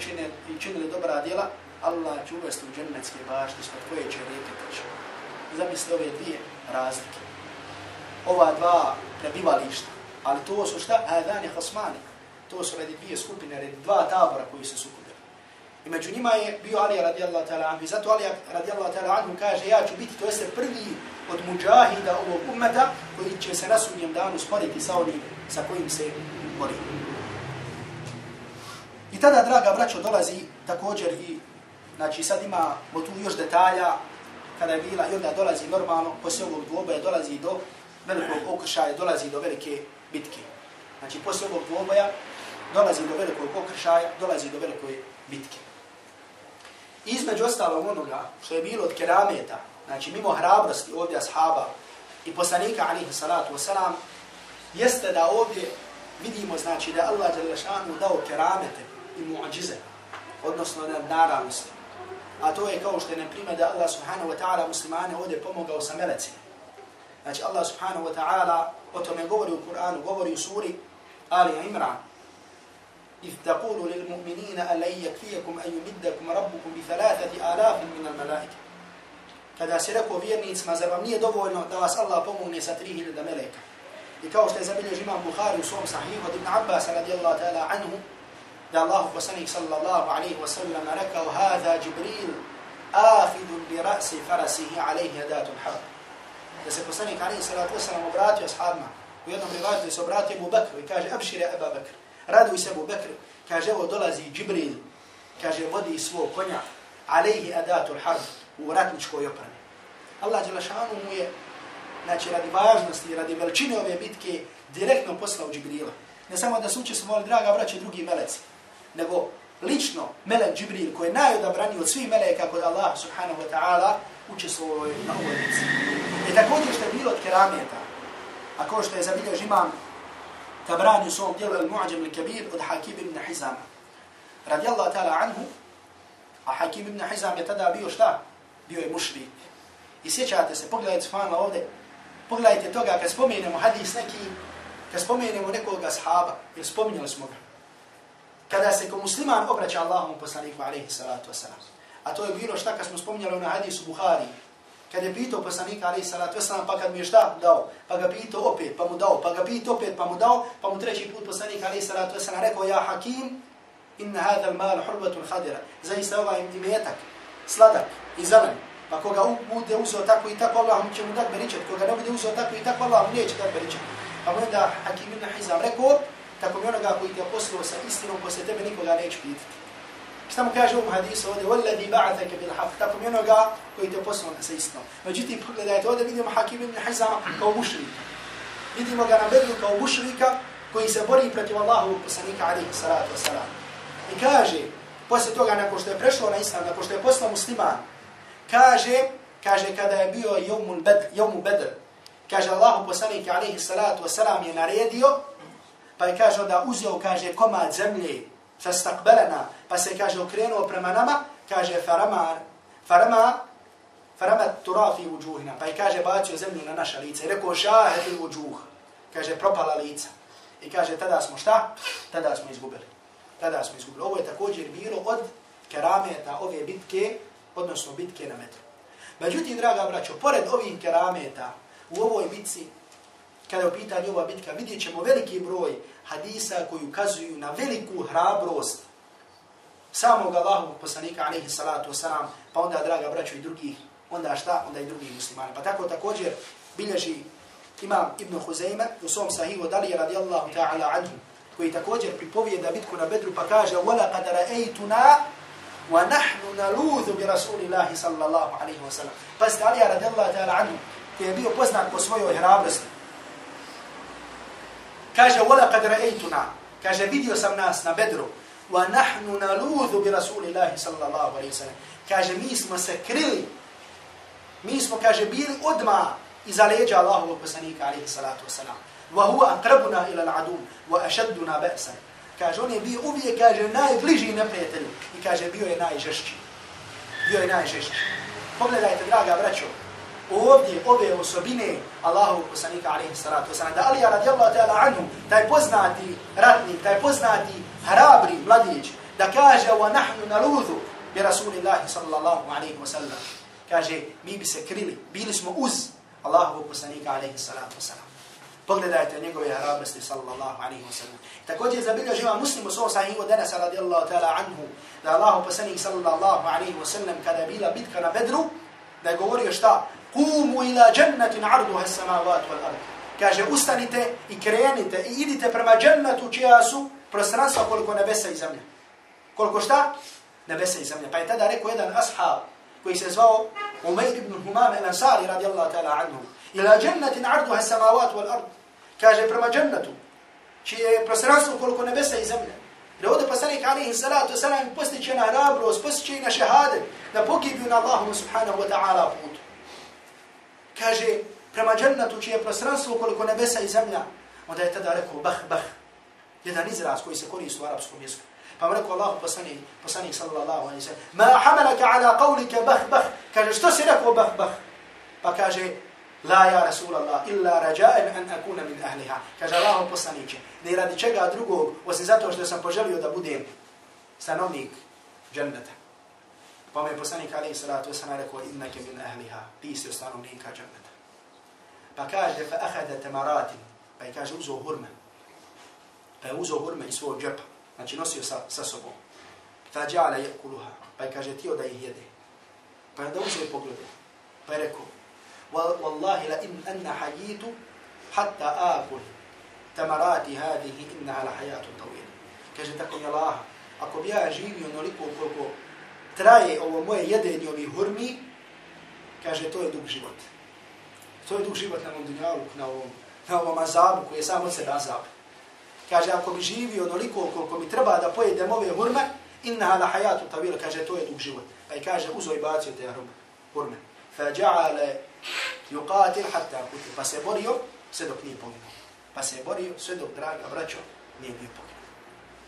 i činili dobra djela, Allah će uvesti u džennetske bašte spod koje će rijeke teći. Zamisli ove dvije razlike. Ova dva prebivališta. Ali to su šta? Adani Hasmani. To su radi dvije skupine, radi dva tabora koji se sukubili. I među njima je bio Ali radijallahu ta'ala anhu. I zato Ali radijallahu ta'ala anhu kaže ja ću biti, to jeste prvi od muđahida ovog ummeta koji će se na sudnjem danu sporiti sa onim sa kojim se bori. I tada, draga braćo, dolazi također i, znači sad ima tu još detalja, kada je bila, i onda dolazi normalno, poslije ovog dvoboja dolazi do velikog okršaja, dolazi do velike bitke. Znači, poslije ovog dvoboja dolazi do velikog okršaja, dolazi do velike bitke. I između ostalog onoga što je bilo od kerameta, znači mimo hrabrosti ovdje ashaba i poslanika alihi salatu wasalam, jeste da ovdje vidimo znači da Allah je dao keramete i muadžize, odnosno da naravnosti. A to je kao što je na primjer da Allah subhanahu wa ta'ala muslimane ovdje pomogao sa melecima. Znači Allah subhanahu wa ta'ala o tome govori u Kur'anu, govori u suri Ali Imran. إذ تقول للمؤمنين ألن يكفيكم أن يمدكم ربكم بثلاثة آلاف من الملائكة kada se rekao vjernicima, zar vam nije dovoljno da vas Allah pomogne sa 3000 meleka? I kao što je zabilježi imam Bukhari u svom sahihu od Ibn Abbas radijallahu ta'ala anhu, da Allah poslanik sallallahu alaihi wa sallam rekao, hada Jibril afidun bi rasi farasihi alaihi adatul harb. Da se poslanik alaihi sallatu wa sallam obratio ashabima, u jednom rivaju se obratio Abu Bakr i kaže, abšire Aba Bakr, raduj se Abu Bakr, kaže, evo dolazi Jibril, kaže, vodi svog konja, alaihi adatul harb, u ratničkoj opremi. Allah Đelešanu mu je, znači radi važnosti, radi veličine ove bitke, direktno poslao Džibrila. Ne samo da su učestvovali, draga braće, drugi meleci, nego lično melek Džibril, koji je najodabraniji od svih meleka kod Allah subhanahu wa ta'ala, učestvovao je na ovoj bitci. I također što je bilo od kerameta, a ko što je zabiljež imam Tabrani u svom dijelu Al-Mu'ađem Al-Kabir od Hakim ibn Hizama. Radi Allah ta'ala anhu, a Hakim ibn Hizam je tada bio šta? bio je mušrik. I sjećate se, pogledajte svana ovdje, pogledajte toga kad spomenemo hadis neki, kad spomenemo nekog ashaba, jer spominjali smo ga. Kada se ko musliman obraća Allahom poslaniku alaihi salatu wasalam. A to je bilo šta kad smo spominjali na hadisu Buhari, kad je pitao poslanika alaihi salatu wasalam, pa kad mi je šta dao, pa ga pitao opet, pa mu dao, pa ga pitao opet, pa mu dao, pa mu treći put poslanika alaihi salatu wasalam rekao, ja hakim, inna hada al-mal hurbatun khadira. Zaista ovaj imetak, sladak i zelen. Pa koga bude uzeo tako i tako, Allah mu će mu dati beričet. Koga ne bude uzeo tako i tako, Allah mu neće dati beričet. Pa mu da Hakim ibn Hizam rekao, tako mi onoga koji te poslao sa istinom, posle tebe nikoga neće pitati. Šta mu kaže u hadisu ovdje? وَالَّذِي بَعَثَكَ بِالْحَقِّ Tako mi onoga koji te poslao sa istinom. Međutim, pogledajte, ovdje vidimo Hakim ibn Hizam kao mušrika. Vidimo ga na bedlu kao mušrika koji se bori protiv Allahovog poslanika, alihi salatu wasalam. I kaže, posle toga, nakon što je prešlo na islam, nakon što je poslao musliman, kaže, kaže kada je bio jevmu bedr, jevmu bedr, kaže Allahu poslanik alaihi salatu wasalam je naredio, pa je kaže da uzeo, kaže, komad zemlje, sa stakbelena, pa se kaže okrenuo prema nama, kaže farama, farama, farama turafi uđuhina, pa je kaže bacio zemlju na naša lica i rekao šahetil uđuh, kaže propala lica. I kaže tada smo šta? Tada smo izgubili. Tada smo izgubili. Ovo je također bilo od kerameta ove bitke, odnosno bitke na metru. Međutim, draga braćo, pored ovih kerameta u ovoj bitci, kada je u pitanju ova bitka, vidjet ćemo veliki broj hadisa koji ukazuju na veliku hrabrost samog Allahovog poslanika, alaihi salatu wasalam, pa onda, draga braću, i drugih, onda šta, onda i drugih muslimana. Pa tako također bilježi imam Ibn Huzayma u svom sahihu Dalija radijallahu ta'ala anhu, koji također pripovijeda bitku na Bedru pa kaže وَلَا قَدْ رَأَيْتُنَا وَنَحْنُ نَلُوذُ بِرَسُولِ اللَّهِ صَلَّى اللَّهُ عَلَيْهُ وَسَلَّمُ Pazite, Ali radijallahu ta'ala anhu, koji je bio poznat po svojoj hrabrosti, Kaže, vola kad rejtuna, kaže, vidio sam nas na bedru, wa nahnu naludhu bi Rasulillahi sallallahu alaihi sallam. Kaže, mi smo se krili, mi smo, kaže, bili odma iza leđa Allahovog poslanika alaihi sallatu wasallam. Wa huwa akrabuna ila l'adum, wa ašadduna ba'san. Kaže, on je bio uvijek, kaže, najbliži neprijatelj i kaže, bio je najžešći. Bio je najžešći. Pogledajte, draga braćo, ovdje ove osobine Allahu poslanika alejhi salatu vesselam da Ali radijallahu ta'ala anhu taj poznati ratnik taj poznati hrabri mladić da kaže wa nahnu naludhu bi rasulillahi sallallahu alejhi wasallam kaže mi bi se krili bili smo uz Allahu poslanika alejhi salatu vesselam Pogledajte njegove hrabrosti, sallallahu alaihi wa sallam. Također je zabilio živa muslim u svoj sahih od Anasa, radijallahu ta'ala, anhu, da Allahu pasanih, sallallahu alaihi wa sallam, kada je bila bitka na bedru, da je govorio šta? Kumu ila džennetin arduha samavat wal ard. Kaže ustanite i krenite i idite prema džennetu čija su prostranstva koliko nebesa i zemlja. Koliko šta? Nebesa i zemlja. Pa je tada rekao jedan ashab koji se zvao Umayr ibn Humam el-Ansari radijallahu ta'ala anhu. Ila džennetin arduha samavat wal ard kaže prema džennetu, čije je prostranstvo koliko nebesa i zemlje. Da ovdje poslanik alaihi salatu wasalam postiće na hrabrost, postiće i na šehade, na pogibju na Allahom subhanahu wa ta'ala putu. Kaže, prema džennetu čije je prostranstvo koliko nebesa i zemlja, onda je tada rekao bah, bah, jedan izraz koji se koristi u arapskom jeziku. Pa mu rekao Allahu poslanik, poslanik sallallahu alaihi sallam, ma hamalaka ala qavlike bah, bah, kaže, što si rekao bah, bah? Pa kaže, La ja Rasulallah, illa rađajem an akuna min ahliha. Kaže Allahom poslaniće, ne radi čega drugog, osim zato što sam poželio da budem stanovnik dženneta. Pa mi je poslanik alaih salatu wasalam rekao, innake min ahliha, ti si stanovnika dženneta. Pa kaže, fa ahada tamaratin, pa je kaže, uzo hurme. Pa je uzo hurme iz svog džepa, znači nosio sa, sa sobom. Fa djala je kuluha, pa je kaže, tio da ih jede. Pa je da uzo i poglede. Pa je rekao, والله لئن أن حييت حتى آكل تمرات هذه إنها لحياة طويلة كجي تكون الله ako bi ja živio onoliko koliko traje ovo moje jedenje ovih hurmi, kaže, to je dug život. To je dug život na ovom dunjalu, na ovom, na ovom azabu koji je samo od sebe azab. Kaže, ako bi živio onoliko koliko mi treba da pojedem ove hurme, innaha la hayatu tavila, kaže, to je dug život. Pa i kaže, uzo i bacio te hurme. Fa ja'ale yuqatil hatta kutil. Pa se borio sve dok nije poginuo. Pa se borio sve dok, draga braćo, nije bio poginuo.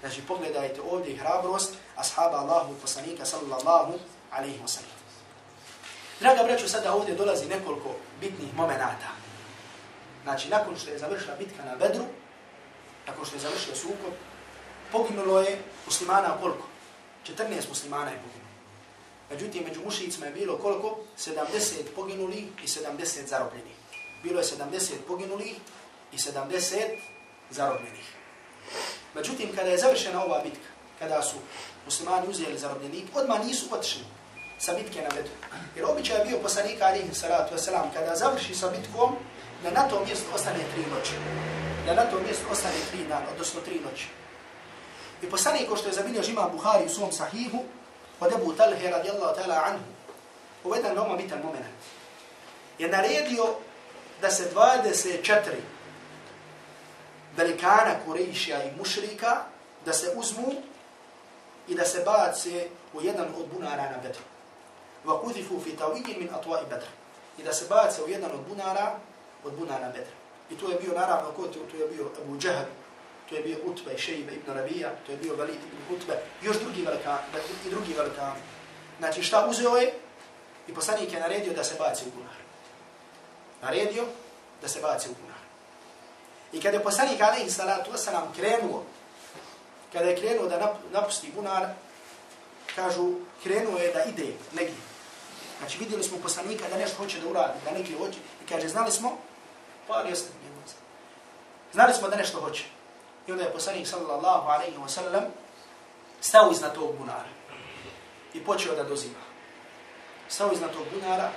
Znači, pogledajte ovdje hrabrost ashaba Allahu poslanika sallallahu alaihi wa sallam. Draga braćo, sada ovdje dolazi nekoliko bitnih momenata. Znači, nakon što je završila bitka na Bedru, nakon što je završio sukob, poginulo je muslimana koliko? 14 muslimana je poginulo. Međutim, među mušicima je bilo koliko? 70 poginulih i 70 zarobljenih. Bilo je 70 poginulih i 70 zarobljenih. Međutim, kada je završena ova bitka, kada su muslimani uzeli zarobljenik, odmah nisu otišli sa bitke na Bedru. Jer običaj je bio poslanika alihi salatu wasalam, kada završi sa bitkom, da na to mjesto ostane tri noći. Da na to mjesto ostane tri dana, odnosno tri noći. I poslanik, ko što je zabilio žima Buhari u svom sahihu, od Ebu Talhe radijallahu ta'ala anhu, ovo je jedan veoma bitan moment, je naredio da se 24 velikana Kurejšija i mušrika da se uzmu i da se bace u jedan od bunara na Bedru. Va kuzifu fi tawigin min atwa i Bedra. I da se bace u jedan od bunara od bunara Bedra. I tu je bio naravno ko tu je bio Abu Džahab, to je bio Utbe, Šejbe ibn Rabija, to je bio Valid ibn Utbe, još drugi velikani, i drugi velikani. Znači šta uzeo je? I poslanik je naredio da se baci u bunar. Naredio da se baci u bunar. I kada je poslanik alaihi salatu wasalam krenuo, kada je krenuo da napusti bunar, kažu, krenuo je da ide negdje. Znači vidjeli smo poslanika da nešto hoće da uradi, da neki hoće. I kaže, znali smo, pa ali Znali smo da nešto hoće. I onda je poslanik sallallahu alaihi wa sallam stao iznad tog bunara i počeo da doziva. Stao iznad tog bunara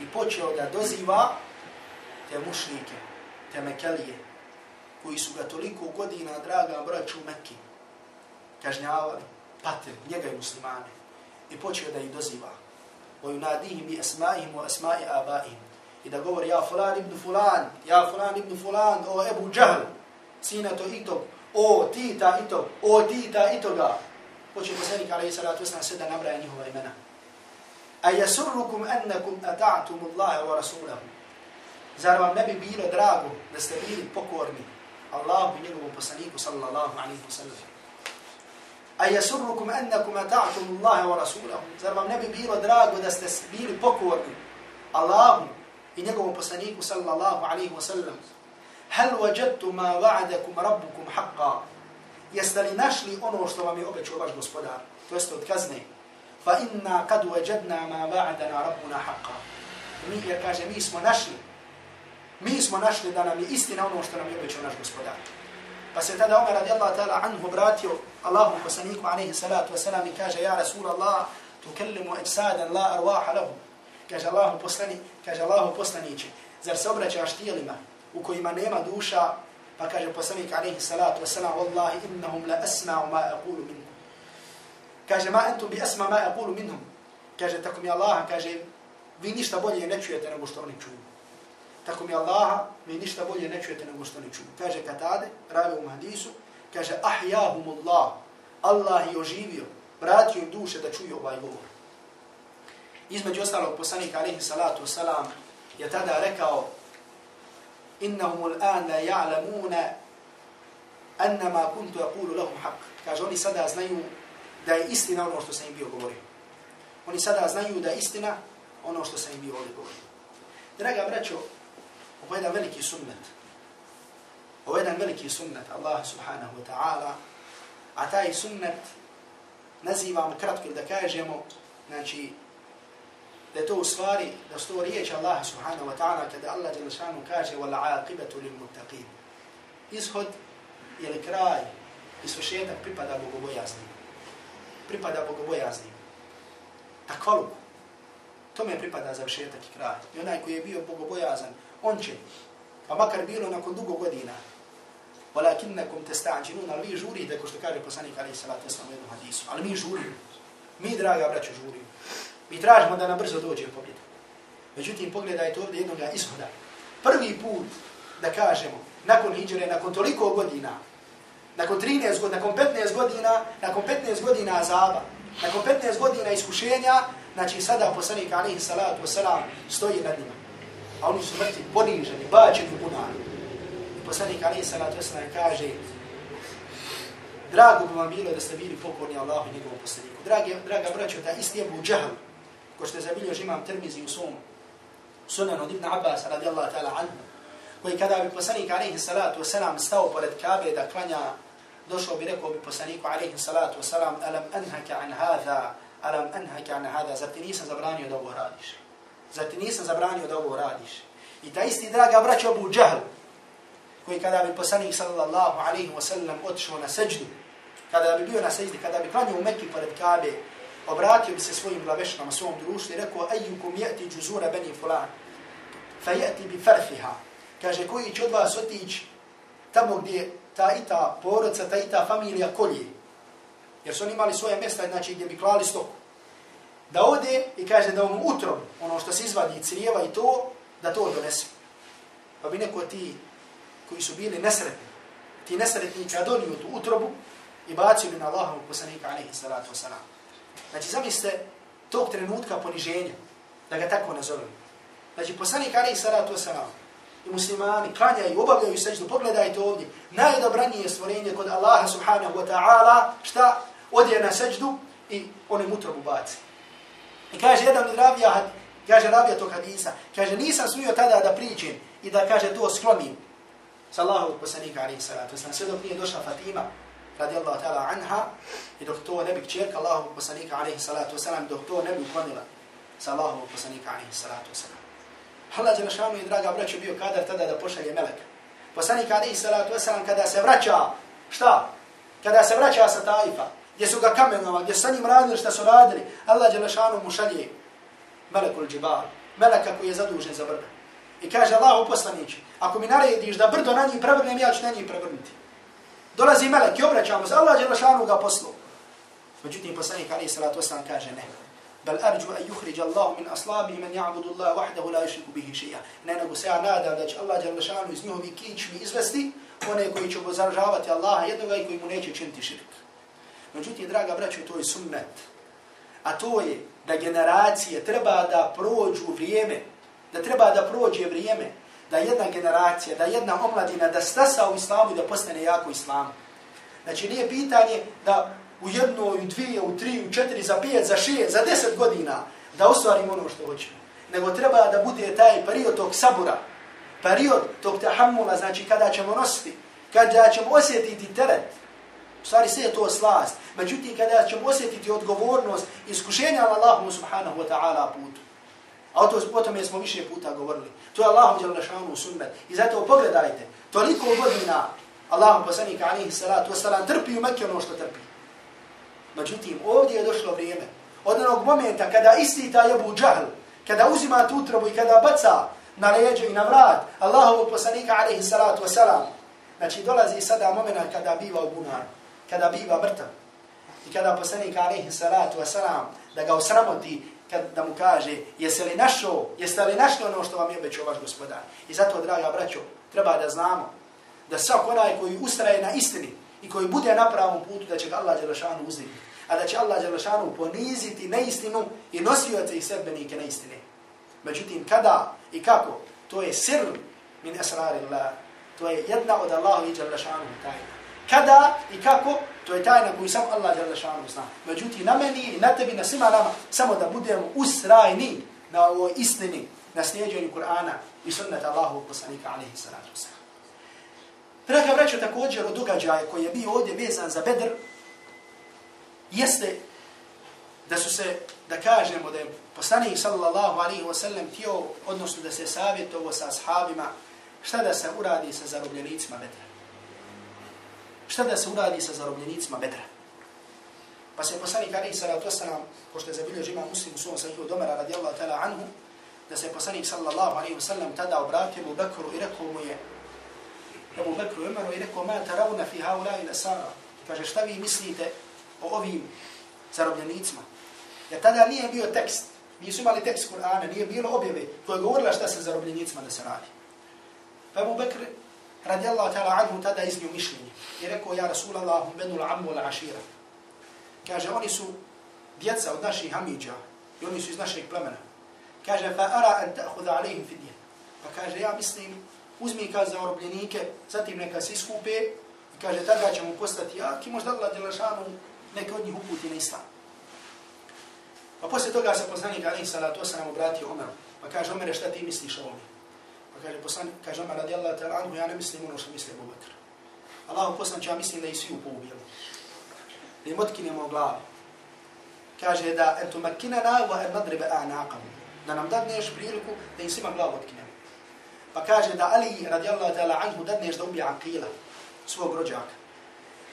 i počeo da doziva te mušnike, te mekelije, koji su ga toliko godina, draga braću u Mekki, kažnjavali, patili, njega i muslimane, i počeo da ih doziva. ويناديهم بأسمائهم وأسماء آبائهم إذا قول يا فلان ابن فلان يا فلان ابن فلان أو أبو جهل سينة إتو أو تيتا إتو أو تيتا إتو غا وشي بسانك عليه الصلاة والسلام سيدا نبرا أنه وإمنا أيسركم أنكم أتعتم الله ورسوله Zar vam ne bi bilo drago da ste bili pokorni Allahu i njegovom poslaniku sallallahu alaihi wa sallam? A yasurrukum annakum ata'tum Allah wa rasulahu. Zar vam ne bi bilo drago da ste bili pokorni Allahu i njegovom poslaniku sallallahu alaihi wa sallam? Hal wajadtu ma wa'adakum rabbukum haqqa? Jeste li našli ono što vam je obećao vaš gospodar? To jeste od kazne. Fa inna kad wajadna ma wa'adana rabbuna haqqa. Mi, jer kaže, mi smo našli mi smo našli da nam je istina ono što nam je obećao naš gospodar. Pa se tada Omer radijallahu ta'ala anhu obratio Allahu poslaniku alaihi salatu wasalam i kaže Ja Rasul Allah, tukellimu ečsadan la arwaha lahu. Kaže Allahu poslani, kaže Allahu poslaniće, zar se obraćaš tijelima u kojima nema duša, pa kaže poslanik alaihi salatu wasalam, Wallahi innahum la asma'u ma aqulu minhum. Kaže, ma entum bi asma ma aqulu minhum. Kaže, tako mi Allah, kaže, vi ništa bolje ne čujete nego što oni čuju. Tako mi Allaha, mi ništa bolje ne čujete nego što ne čuju. Kaže Katade, rave u hadisu, kaže ahyahumullah, Allah je oživio, vratio im duše da čuju ovaj govor. Između ostalog poslanika alaihi salatu wasalam je tada rekao innahum al-an la ya'lamuna annama kuntu aqulu lahum haqq. Kaže oni sada znaju da je istina ono što sam im bio govorio. Oni sada znaju da je istina ono što sam im bio ovdje govorio. Draga braćo, Ovo je jedan veliki sunnet. Ovo je jedan veliki sunnet Allah subhanahu wa ta'ala. A taj sunnet nazivamo kratko da kažemo, znači, da to u stvari, da sto riječ Allah subhanahu wa ta'ala kada Allah Đelešanu kaže lil muttaqin. Ishod ili kraj i svršetak pripada bogobojaznim. Pripada bogobojaznim. Takvalu. Tome pripada završetak i kraj. I onaj koji je bio bogobojazan, on će, pa makar bilo nakon dugo godina, walakinnakum tasta'jilun, ali vi žurite, ko što kaže poslanik alejhi salatu vesselam u jednom hadisu, ali mi žurimo. Mi, draga braćo, žurimo. Mi tražimo da nam brzo dođe pobjeda. Međutim, pogledajte ovdje jednog ishoda. Prvi put da kažemo, nakon hijđere, nakon toliko godina, nakon 13 godina, nakon 15 godina, nakon 15 godina azaba, nakon 15 godina iskušenja, znači sada poslanik alejhi salatu salam, stoji nad njima a oni su mrtvi, poniženi, bačeni u bunar. I poslanik Ali Salatu Veselam kaže, drago bi vam bilo da ste bili pokorni Allahu i njegovom poslaniku. Dragi, draga braćo, da isti Abu Džahl, ko što je zabilio imam termizi u svom sunan od Ibn Abbas radijallahu ta'ala anhu, koji kada bi poslanik alaihi salatu wasalam stao pored Kabe da klanja, došao bi rekao bi poslaniku alaihi salatu wasalam, alam anhaka an hadha, alam anhaka an hadha, zar ti nisam zabranio da ovo radiš? Zar ti nisam zabranio da ovo radiš? I ta isti draga braća Abu Džahl, koji kada bi poslanik sallallahu alaihi wa sallam otišao na seđdu, kada bi bio na seđdi, kada bi klanio u Mekki pored Kabe, obratio bi se svojim glavešama, svom društvu i rekao, ejukum jeti džuzura beni fulan, fa jeti bi farfiha. Kaže, koji će od vas otići tamo gdje ta i ta porodca, ta i ta familija kolje. Jer su oni imali svoje mjesta, znači gdje bi klali stoku da ode i kaže da on utro, ono što se izvadi crijeva i to, da to donese. Pa bi neko ti koji su bili nesretni, ti nesretnici kada doniju tu utrobu i bacili na Allahovu poslanika alaihi salatu wasalam. Znači zamislite tog trenutka poniženja, da ga tako nazovem. Znači poslanik alaihi salatu wasalam i muslimani klanjaju, obavljaju seđu, pogledajte ovdje, najdobranije stvorenje kod Allaha subhanahu wa ta'ala, šta? Odje na seđu i onim utrobu baci. I kaže jedan od ravija, kaže ravija tog hadisa, kaže nisam smio tada da priđem i da kaže to sklonim sa Allahovog poslanika alaihi salatu wasalam. Sve dok nije došla Fatima radijallahu ta'ala anha i dok to ne bi čerka Allahu poslanika alaihi salatu wasalam, dok to ne bi uklonila sa Allahovog poslanika alaihi salatu wasalam. Allah Đelešanu i draga braću bio kadar tada da pošalje meleka. Poslanik alaihi salatu wasalam kada se vraća, šta? Kada se vraća sa Taifa, gdje su ga kamenova, gdje su sa njim radili što su radili, Allah Đelešanu mu šalje melekul džibal, meleka koji je zadužen za brda. I kaže Allah poslanić, ako mi narediš da brdo na njih prevrnem, ja ću na njih prevrnuti. Dolazi melek i obraćamo se, Allah Đelešanu ga poslu. Međutim, poslanik Ali Salatu Osam kaže ne. Bel arđu a yuhriđa Allahu min aslabi man ja'budu Allah wahdahu la yushriku bihi še'a. Ne nego se ja nadam da će Allah Đelešanu iz njihovi kičmi izvesti one koji će obozaržavati Allaha jednoga i koji mu neće činiti širk. Međutim, draga braćo, to je sunnet. A to je da generacije treba da prođu vrijeme, da treba da prođe vrijeme, da jedna generacija, da jedna omladina, da stasa u islamu i da postane jako islamu. Znači, nije pitanje da u jednoj, u dvije, u tri, u četiri, za pijet, za šest, za deset godina da ostvarimo ono što hoćemo. Nego treba da bude taj period tog sabura, period tog tahammula, znači kada ćemo nositi, kada ćemo osjetiti teret, u stvari sve je to slast, međutim kada ćemo osjetiti odgovornost iskušenja na Allahu subhanahu wa ta'ala putu. A o, to, o tome smo više puta govorili. To je Allahu jel našanu sunnet. I zato pogledajte, toliko godina Allahu poslanika alihi salatu wasalam trpi u Mekke ono što trpi. Međutim, ovdje je došlo vrijeme. Od onog momenta kada isti taj Abu Džahl, kada uzima tu utrobu i kada baca na leđe i na vrat Allahovog poslanika alaihi salatu wasalam, znači dolazi sada moment kada biva u bunaru kada biva mrtav. I kada poslanik alaihi salatu wasalam da ga osramoti kad da mu kaže jesi li našo, jeste li našli ono što vam je obećao vaš gospodar. I zato, draga braćo, treba da znamo da svak onaj koji ustraje na istini i koji bude na pravom putu da će ga Allah Đelešanu uzeti. A da će Allah Đelešanu poniziti neistinu i nosioce i sebenike neistine. Međutim, kada i kako, to je sir min esrarillah. To je jedna od Allahovi Đelešanu tajna. Kada i kako, to je tajna koju sam Allah žele šanu zna. Međutim, na meni i na tebi, na svima nama, samo da budemo usrajni na ovoj istini, na slijedženju Kur'ana i sunnata Allahu poslanika, alaihi salatu wasalam. Draga vraću također od događaja koji je bio ovdje vezan za Bedr, jeste da su se, da kažemo da je poslanik sallallahu alaihi wasallam tio, odnosno da se savjetovo sa ashabima, šta da se uradi sa zarobljenicima Bedra šta da se uradi sa zarobljenicima Bedra. Pa se poslanik alaihi salatu wasalam, pošto je zabilio žima muslim u svom sahihu domera radijallahu ta'ala anhu, da se poslanik sallallahu alaihi wasallam tada obratio mu Bekru i rekao mu je, Ebu Bekru i Umaru i rekao, ma taravna fi haula ila sara. Kaže, šta vi mislite o ovim zarobljenicima? Jer tada nije bio tekst, nisu imali tekst Kur'ana, nije bilo objave koje govorila šta se zarobljenicima da se radi. Pa Ebu Bekr radijallahu ta'ala anhu tada iznio mišljenje. I rekao, ja Rasulallah, menul ammu la ašira. Kaže, oni su djeca od naših hamidža i oni su iz našeg plemena. Kaže, fa ara an ta'huda alaihim fidje. Pa kaže, ja mislim, uzmi kaže za orobljenike, zatim neka se iskupe i kaže, tada ćemo postati jaki, možda Allah djelašanu neke od njih uputi na islam. Pa poslije toga se poslanik alaih salatu osanam obratio Omeru. Pa kaže, Omere, šta ti misliš o ovome? Pa kaže poslanik, kaže Omer radijallahu ta'ala anhu, ja ne mislim ono što misli Abu Bakr. Allahu poslanik, ja mislim da i svi poubijali. Da im otkinemo glavi. Kaže da en tu makinana wa en nadribe a'naqam. Da nam dadneš priliku da im svima glavu otkinemo. Pa kaže da Ali radijallahu ta'ala anhu dadneš da ubije Aqila, svog rođaka.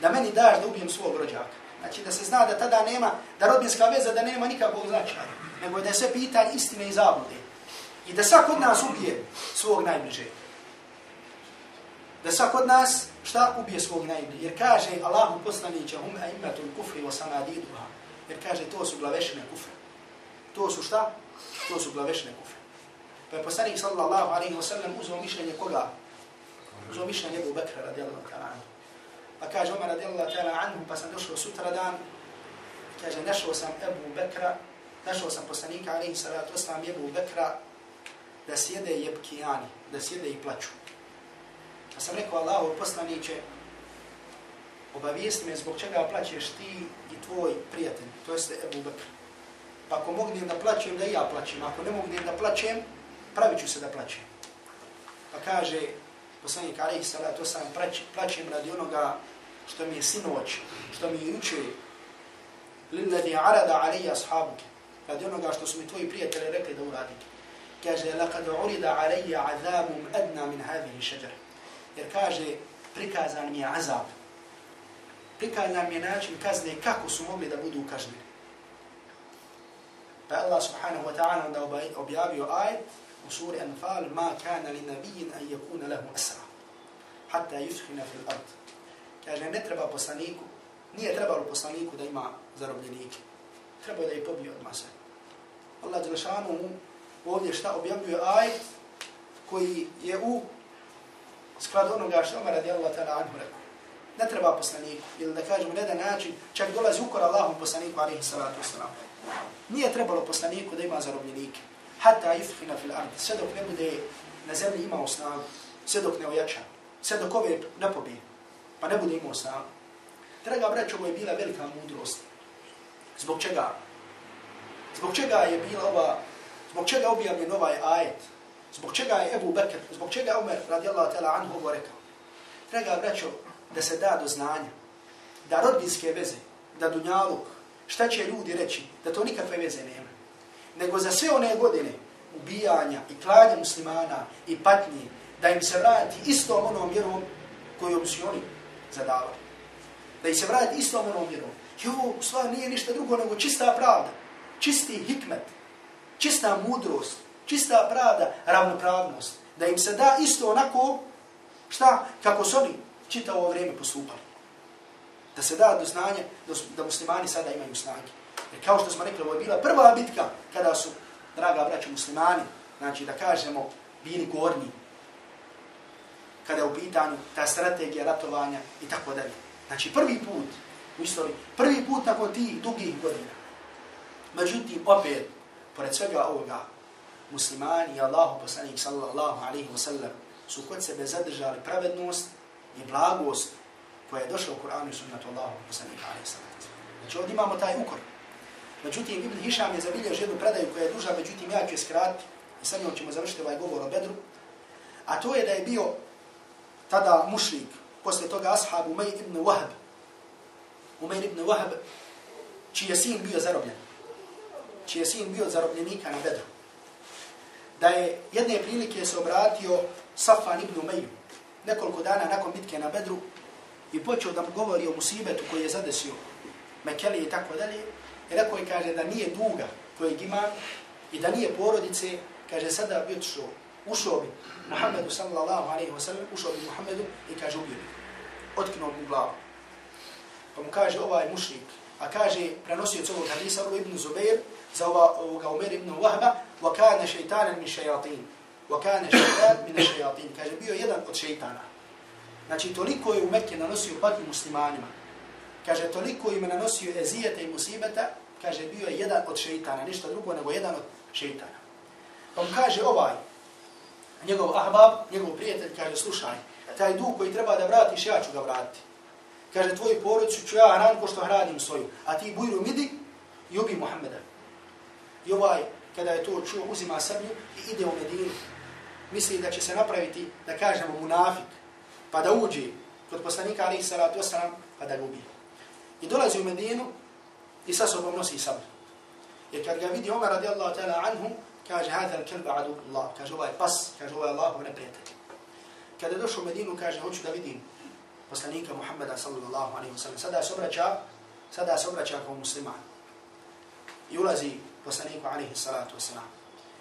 Da meni daš da ubijem svog rođaka. Znači da se zna da tada nema, da rodbinska veza da nema nikakvog značaja. Nego da je sve pitanje istine i zablude. I da svak od nas ubije svog najbližeg. Da svak od nas šta ubije svog najbliže. Jer kaže Allahu poslaniće hum a imatul kufri wa samadiduha. Jer kaže to su glavešne kufre. To su šta? To su glavešne kufre. Pa je poslanik sallallahu alaihi wa sallam uzao mišljenje koga? Uzao mišljenje Ebu Bekra radijallahu ta'ala anhu. Pa kaže Umar radijallahu ta'ala anhu, pa sam došao sutra dan, kaže, našao sam Ebu Bekra, našao sam poslanika alaihi salatu wasalam Ebu Bekra, da sjede jebkijani, da sjede i plaću. Pa sam rekao Allahu poslaniće, obavijesti me zbog čega plaćeš ti i tvoj prijatelj, to jeste Ebu Bekr. Pa ako mognem da plaćem, da ja plaćem. Ako ne mognem da plaćem, pravit ću se da plaćem. Pa kaže poslanik Alihi Salatu sam plaćem radi onoga što mi je sinoć, što mi je juče, lilladi arada alija ashabuke, radi onoga što su mi tvoji prijatelji rekli da uradim. kaže laqad urida alayya azabun adna min hadhihi shajara jer kaže prikazan mi je azab prikazan mi je način kazne kako su mogli da budu kažnjeni Pa Allah subhanahu wa ta'ala onda objavio aj u suri Anfal ma kana li nabijin an yakuna lahu asra hatta yuskhina fil ard. Kaže ne treba poslaniku, nije trebalo poslaniku da ima zarobljenike. Treba da je pobio od masa. Allah Đelešanu ovdje šta objavljuje ajet koji je u sklad onoga što Omar radi Allah ta'ala anhu rekao. Ne treba poslaniku, ili da kažemo na jedan način, čak dolazi ukor Allahom poslaniku, alaihi salatu wasalam. Nije trebalo poslaniku da ima zarobljenike. Hatta yufhina fil ard, sve dok ne bude na zemlji imao snagu, sve dok ne ojača, sve dok ove ne pobije, pa ne bude imao snagu. Draga braćo, ovo je bila velika mudrost. Zbog čega? Zbog čega je bila ova, zbog čega objavljen ovaj ajet? Zbog čega je Ebu Bekr, zbog čega je Umar radijallahu ta'ala anhu ovo rekao? Draga braćo, da se da do znanja, da rodbinske veze, da dunjaluk, šta će ljudi reći, da to nikakve veze nema. Nego za sve one godine ubijanja i klanja muslimana i patnje, da im se vrati istom onom mjerom kojom su oni zadavali. Da im se vrati istom onom mjerom. I ovo stvar nije ništa drugo nego čista pravda, čisti hikmet, čista mudrost, čista pravda, ravnopravnost. Da im se da isto onako, šta, kako su oni čitavo vrijeme postupali. Da se da do znanja da muslimani sada imaju snage. Jer kao što smo rekli, ovo je bila prva bitka kada su, draga braća muslimani, znači da kažemo, bili gorni. Kada je u pitanju ta strategija ratovanja i tako dalje. Znači prvi put u istoriji, prvi put nakon tih dugih godina. Međutim, opet, pored svega ovoga, muslimani i Allahu poslanik sallallahu alaihi wa sallam su kod sebe zadržali pravednost i blagost koja je došla u Kur'anu i sunnatu Allahu poslanika alaihi sallam. Znači ovdje imamo taj ukor. Međutim, Ibn Hišam je zabilježio jednu predaju koja je duža, međutim ja ću je skrati i sad njom ćemo završiti ovaj govor o Bedru. A to je da je bio tada mušlik, posle toga ashab Umayr ibn Wahab. Umayr ibn Wahab, čiji je sin bio zarobljen. Čiji je sin bio zarobljenika na Bedru. Da je jedne prilike se obratio Safan ibn Umeju nekoliko dana nakon bitke na Bedru, i počeo da mu govori o musibetu koji je zadesio Mekeli i tako dalje, i rekao je, kaže, da nije duga kojeg ima i da nije porodice, kaže, sada bi otišao, ušao bi Muhammedu sallallahu alaihi wa sallam, ušao bi Muhammedu i kaže, ubio bi. Otknuo mu glavu. Pa mu kaže, ovaj mušnik, a kaže, prenosio ovog hadisa, u ibn Zubair, za ova, ovoga Umer ibn Wahba, wa kana šeitanan min šajatin. Wa kana šeitan min šajatin. Kaže, bio jedan od šeitana. Znači, toliko je u Mekke nanosio patnju muslimanima. Kaže, toliko im nanosio ezijeta i musibeta, kaže, bio je jedan od šeitana, ništa drugo nego jedan od šeitana. Pa mu kaže ovaj, njegov ahbab, njegov prijatelj, kaže, slušaj, taj dug koji treba da vratiš, ja ću ga vratiti. Kaže, tvoju porodicu ću ja hran ko što hranim svoju, a ti bujru midi i ubi Muhammeda. I ovaj, kada je to čuo, uzima sablju i ide u Medinu. Misli da će se napraviti, da kažemo, munafik, pa da uđe kod poslanika, ali salatu wasalam, pa da ga ubije. I dolazi u Medinu i sa sobom nosi sablju. Jer kad ga vidi Omar radijallahu ta'ala anhu, kaže, hada al-kelba adu Allah, kaže, ovaj pas, kaže, ovaj Allahu neprijatelj. Kada je došao u Medinu, kaže, hoću da vidim poslanika Muhammeda sallallahu alaihi wa sallam. Sada se obraća, sada se obraća kao musliman. I ulazi poslaniku alaihi salatu wa sallam.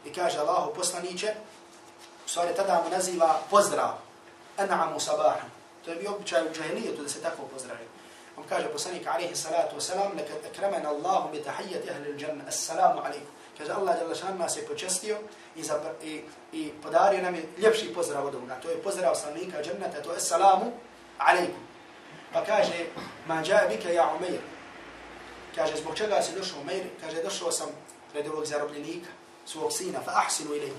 I kaže, Allahu poslaniće, u stvari tada mu naziva pozdrav, an'amu sabahan. To je bio običaj u džahilijetu da se tako pozdravi. On kaže poslanik alaihi salatu wa sallam, laka akraman Allahu bi tahiyyati ahli al-janna. Assalamu alaikum. Kaže Allah dželle šan nas je počestio i, i, i podario nam je ljepši pozdrav od ovoga. To je pozdrav stanovnika dženneta, to je assalamu عليكم. فكاجي ما جاء بك يا عمير. كاجي زبوك شكا سيدوش عمير؟ كاجي دوشو سم ردوك زرب لنيك سوك سينا فأحسن إليه.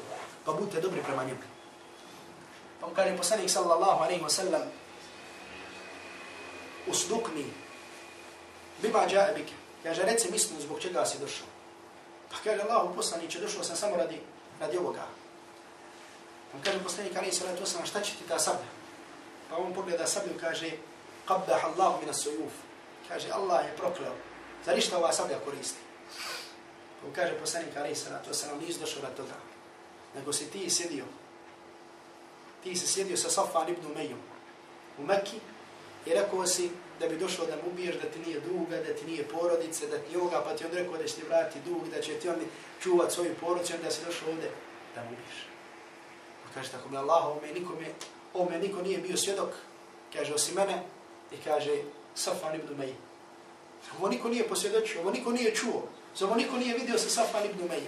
فبوت دبري برما نبري فم كاري بسانيك صلى الله عليه وسلم أصدقني بما جاء بك. كاجي ريت سميسنو زبوك شكا سيدوشو فكاجي الله بسانيك شدوشو سم ردي ردي وقا فم كاري بسانيك عليه الصلاة والسلام اشتاكي تتاسبه Pa on pogleda sablju kaže, qabdah Allah min as-suyuf. Kaže, Allah je prokleo. Zar ništa ova sablja koristi? Pa kaže poslanik alaihi sallatu wasallam, nis došao radi toga. Nego si ti sjedio. Ti si sjedio sa Safan ibn Umejom u Mekki i rekao si, da bi došao da mu ubiješ, da ti nije duga, da ti nije porodice, da ti ovoga, pa ti on rekao da će ti vrati dug, da će ti on čuvat svoju porodicu, da si došao ovde da mu ubiješ. Pa kaže, tako mi Allah, ome nikome, ovome niko nije bio svjedok, kaže, osim mene, i kaže, Safan ibn Umeji. Ovo niko nije posvjedočio, ovo niko nije čuo, ovo niko nije vidio sa Safan ibn Umeji.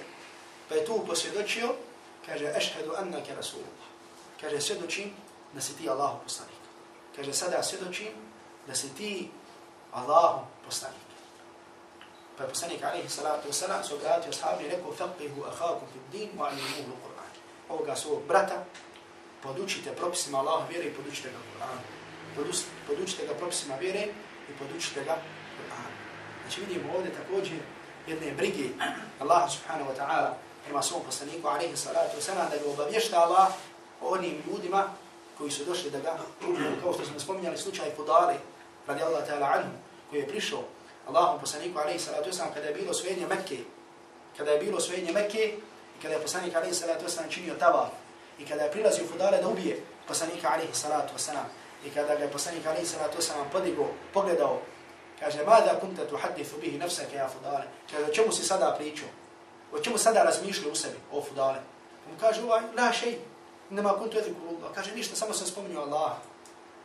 Pa je tu posvjedočio, kaže, ešhedu annake rasulullah. Kaže, svjedočim da si ti Allahu poslanik. Kaže, sada svjedočim da si ti Allahu poslanik. Pa je poslanik, alaihi salatu wasalam, se obratio sahabi i rekao, faqihu ahakum fi din, wa alimuhu Qur'an. Ovoga svog brata, podučite propisima Allah vjere i podučite ga Qur'an. Podučite ga propisima vjere i podučite ga Qur'an. Znači vidimo ovdje također jedne brige Allah subhanahu wa ta'ala prema svom poslaniku, alaihi salatu wasalam, da ga obavješta Allah o onim ljudima koji su došli da ga ubiju, kao što smo spominjali slučaj Fudale radi Allah ta'ala anhu, koji je prišao Allahom poslaniku alaihi salatu wasalam kada je bilo svojenje Mekke, kada je bilo svojenje Mekke i kada je poslanik alaihi salatu wasalam činio tavaf i kada je prilazio Fudale da ubije poslanika alaihi salatu wasalam i kada ga je poslanik alaihi salatu wasalam podigo, pogledao, kaže, mada kunta tu hadithu bihi nafsaka ja Fudale, kaže, o čemu si sada pričao? O čemu sada razmišlja u sebi, o Fudale? On kaže, ovaj, la šej, nema kuntu edhiku Allah. Kaže, ništa, samo sam spominio Allah.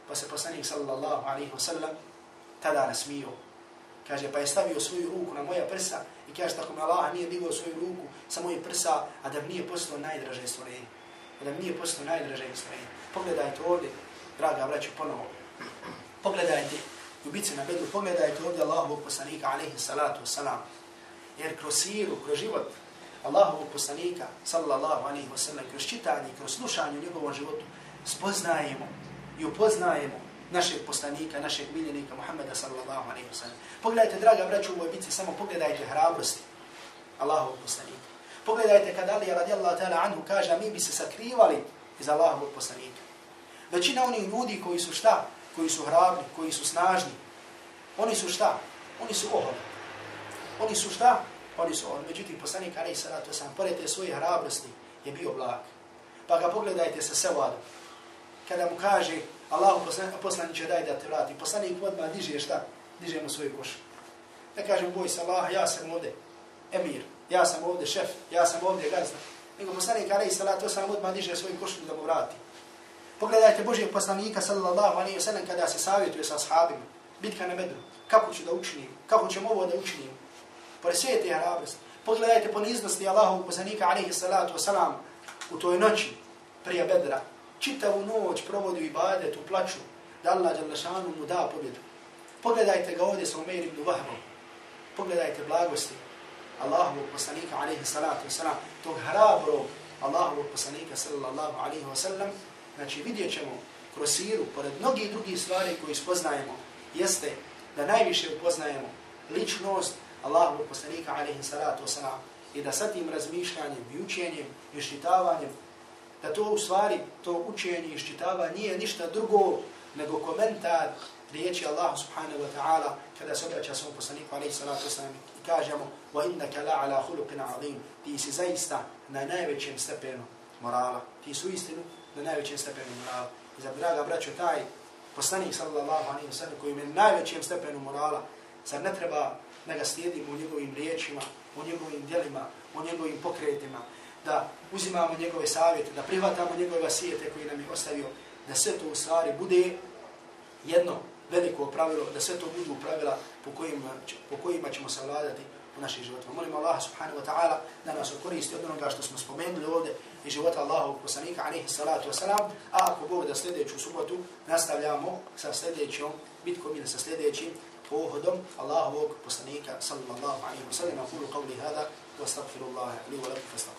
Pa se poslanik sallallahu alaihi wasalam tada nasmio. Kaže, pa je stavio svoju ruku na moja prsa i kaže, tako mi Allah nije digao svoju ruku sa moje prsa, a da mi nije poslao najdraže stvorenje. A da mi nije postao najdraže Ismail. Pogledajte ovdje, draga braću, ponovo. Pogledajte, ljubice na bedu, pogledajte ovdje Allahovog poslanika, alaihi salatu wasalam. Jer kroz siru, kroz život, Allahovog poslanika, sallallahu alaihi wasalam, kroz čitanje, kroz slušanje u njegovom životu, spoznajemo i upoznajemo našeg poslanika, našeg miljenika Muhammeda sallallahu alaihi wasallam. Pogledajte, draga braću, u ovoj bici, samo pogledajte hrabrosti Allahovog poslanika. Pogledajte kada Ali radijallahu ta'ala anhu kaže, mi bi se sakrivali iz Allahovog poslanika. Većina onih ljudi koji su šta? Koji su hrabri, koji su snažni. Oni su šta? Oni su oholi. Oni su šta? Oni su oholi. Međutim, poslanik Ali salatu sam, pored te svoje hrabrosti, je bio blag. Pa ga pogledajte sa sevadom. Kada mu kaže, Allahu poslanik daj da te vrati. Poslanik odmah diže šta? Diže mu svoju košu. Ne kažem, boj se Allah, ja sam ovde emir, ja sam ovdje šef, ja sam ovdje gazda. Nego poslanik alaihi salatu sam odmah diže svoju košulju da mu vrati. Pogledajte Božijeg poslanika sallallahu alaihi wa sallam kada se savjetuje sa ashabima. Bitka na medru. Kako ću da učinim? Kako ćemo ovo da učinim? pored sve te hrabrosti. Pogledajte poniznosti Allahovog poslanika alaihi salatu wasalam u toj noći prije bedra. Čitavu noć provodi u ibadetu, plaću, da Allah Đalešanu mu da pobjedu. Pogledajte ga ovdje sa Umeir ibn Vahrom. Pogledajte blagosti Allahovog poslanika alaihi salatu wasalam, tog hrabrog Allahovog poslanika sallallahu alaihi wasallam. Znači vidjet ćemo kroz siru, pored mnogih drugih stvari koje spoznajemo, jeste da najviše upoznajemo ličnost Allahovog poslanika alaihi salatu wasalam i da sa tim razmišljanjem i učenjem i štitavanjem da to u stvari, to učenje i štitavanje nije ništa drugo nego komentar riječi Allahu subhanahu wa ta'ala kada se obraća svom poslaniku alaihi salatu wasalam i kažemo wa innaka la ala huluqin azim. Ti si zaista na najvećem stepenu morala. Ti su istinu na najvećem stepenu morala. I za draga braćo taj poslanik sallallahu alaihi wasalam koji je na najvećem stepenu morala zar ne treba da ga slijedimo u njegovim riječima, u njegovim djelima, u njegovim pokretima, da uzimamo njegove savjete, da prihvatamo njegove vasijete koji nam je ostavio, da sve to u stvari bude jedno veliko pravilo, da sve to budu pravila po kojima, po kojima ćemo se vladati u našim životima. Molim Allah subhanahu wa ta'ala da nas okoristi od onoga što smo spomenuli ovdje i života Allahovog poslanika, alaihi salatu wasalam, a ako Bog da sljedeću subotu nastavljamo sa sljedećom bitkom ili sa sljedećim pohodom Allahovog poslanika sallallahu alaihi wa sallam. Aqulu qavli hada wa astagfirullaha li wa lakum.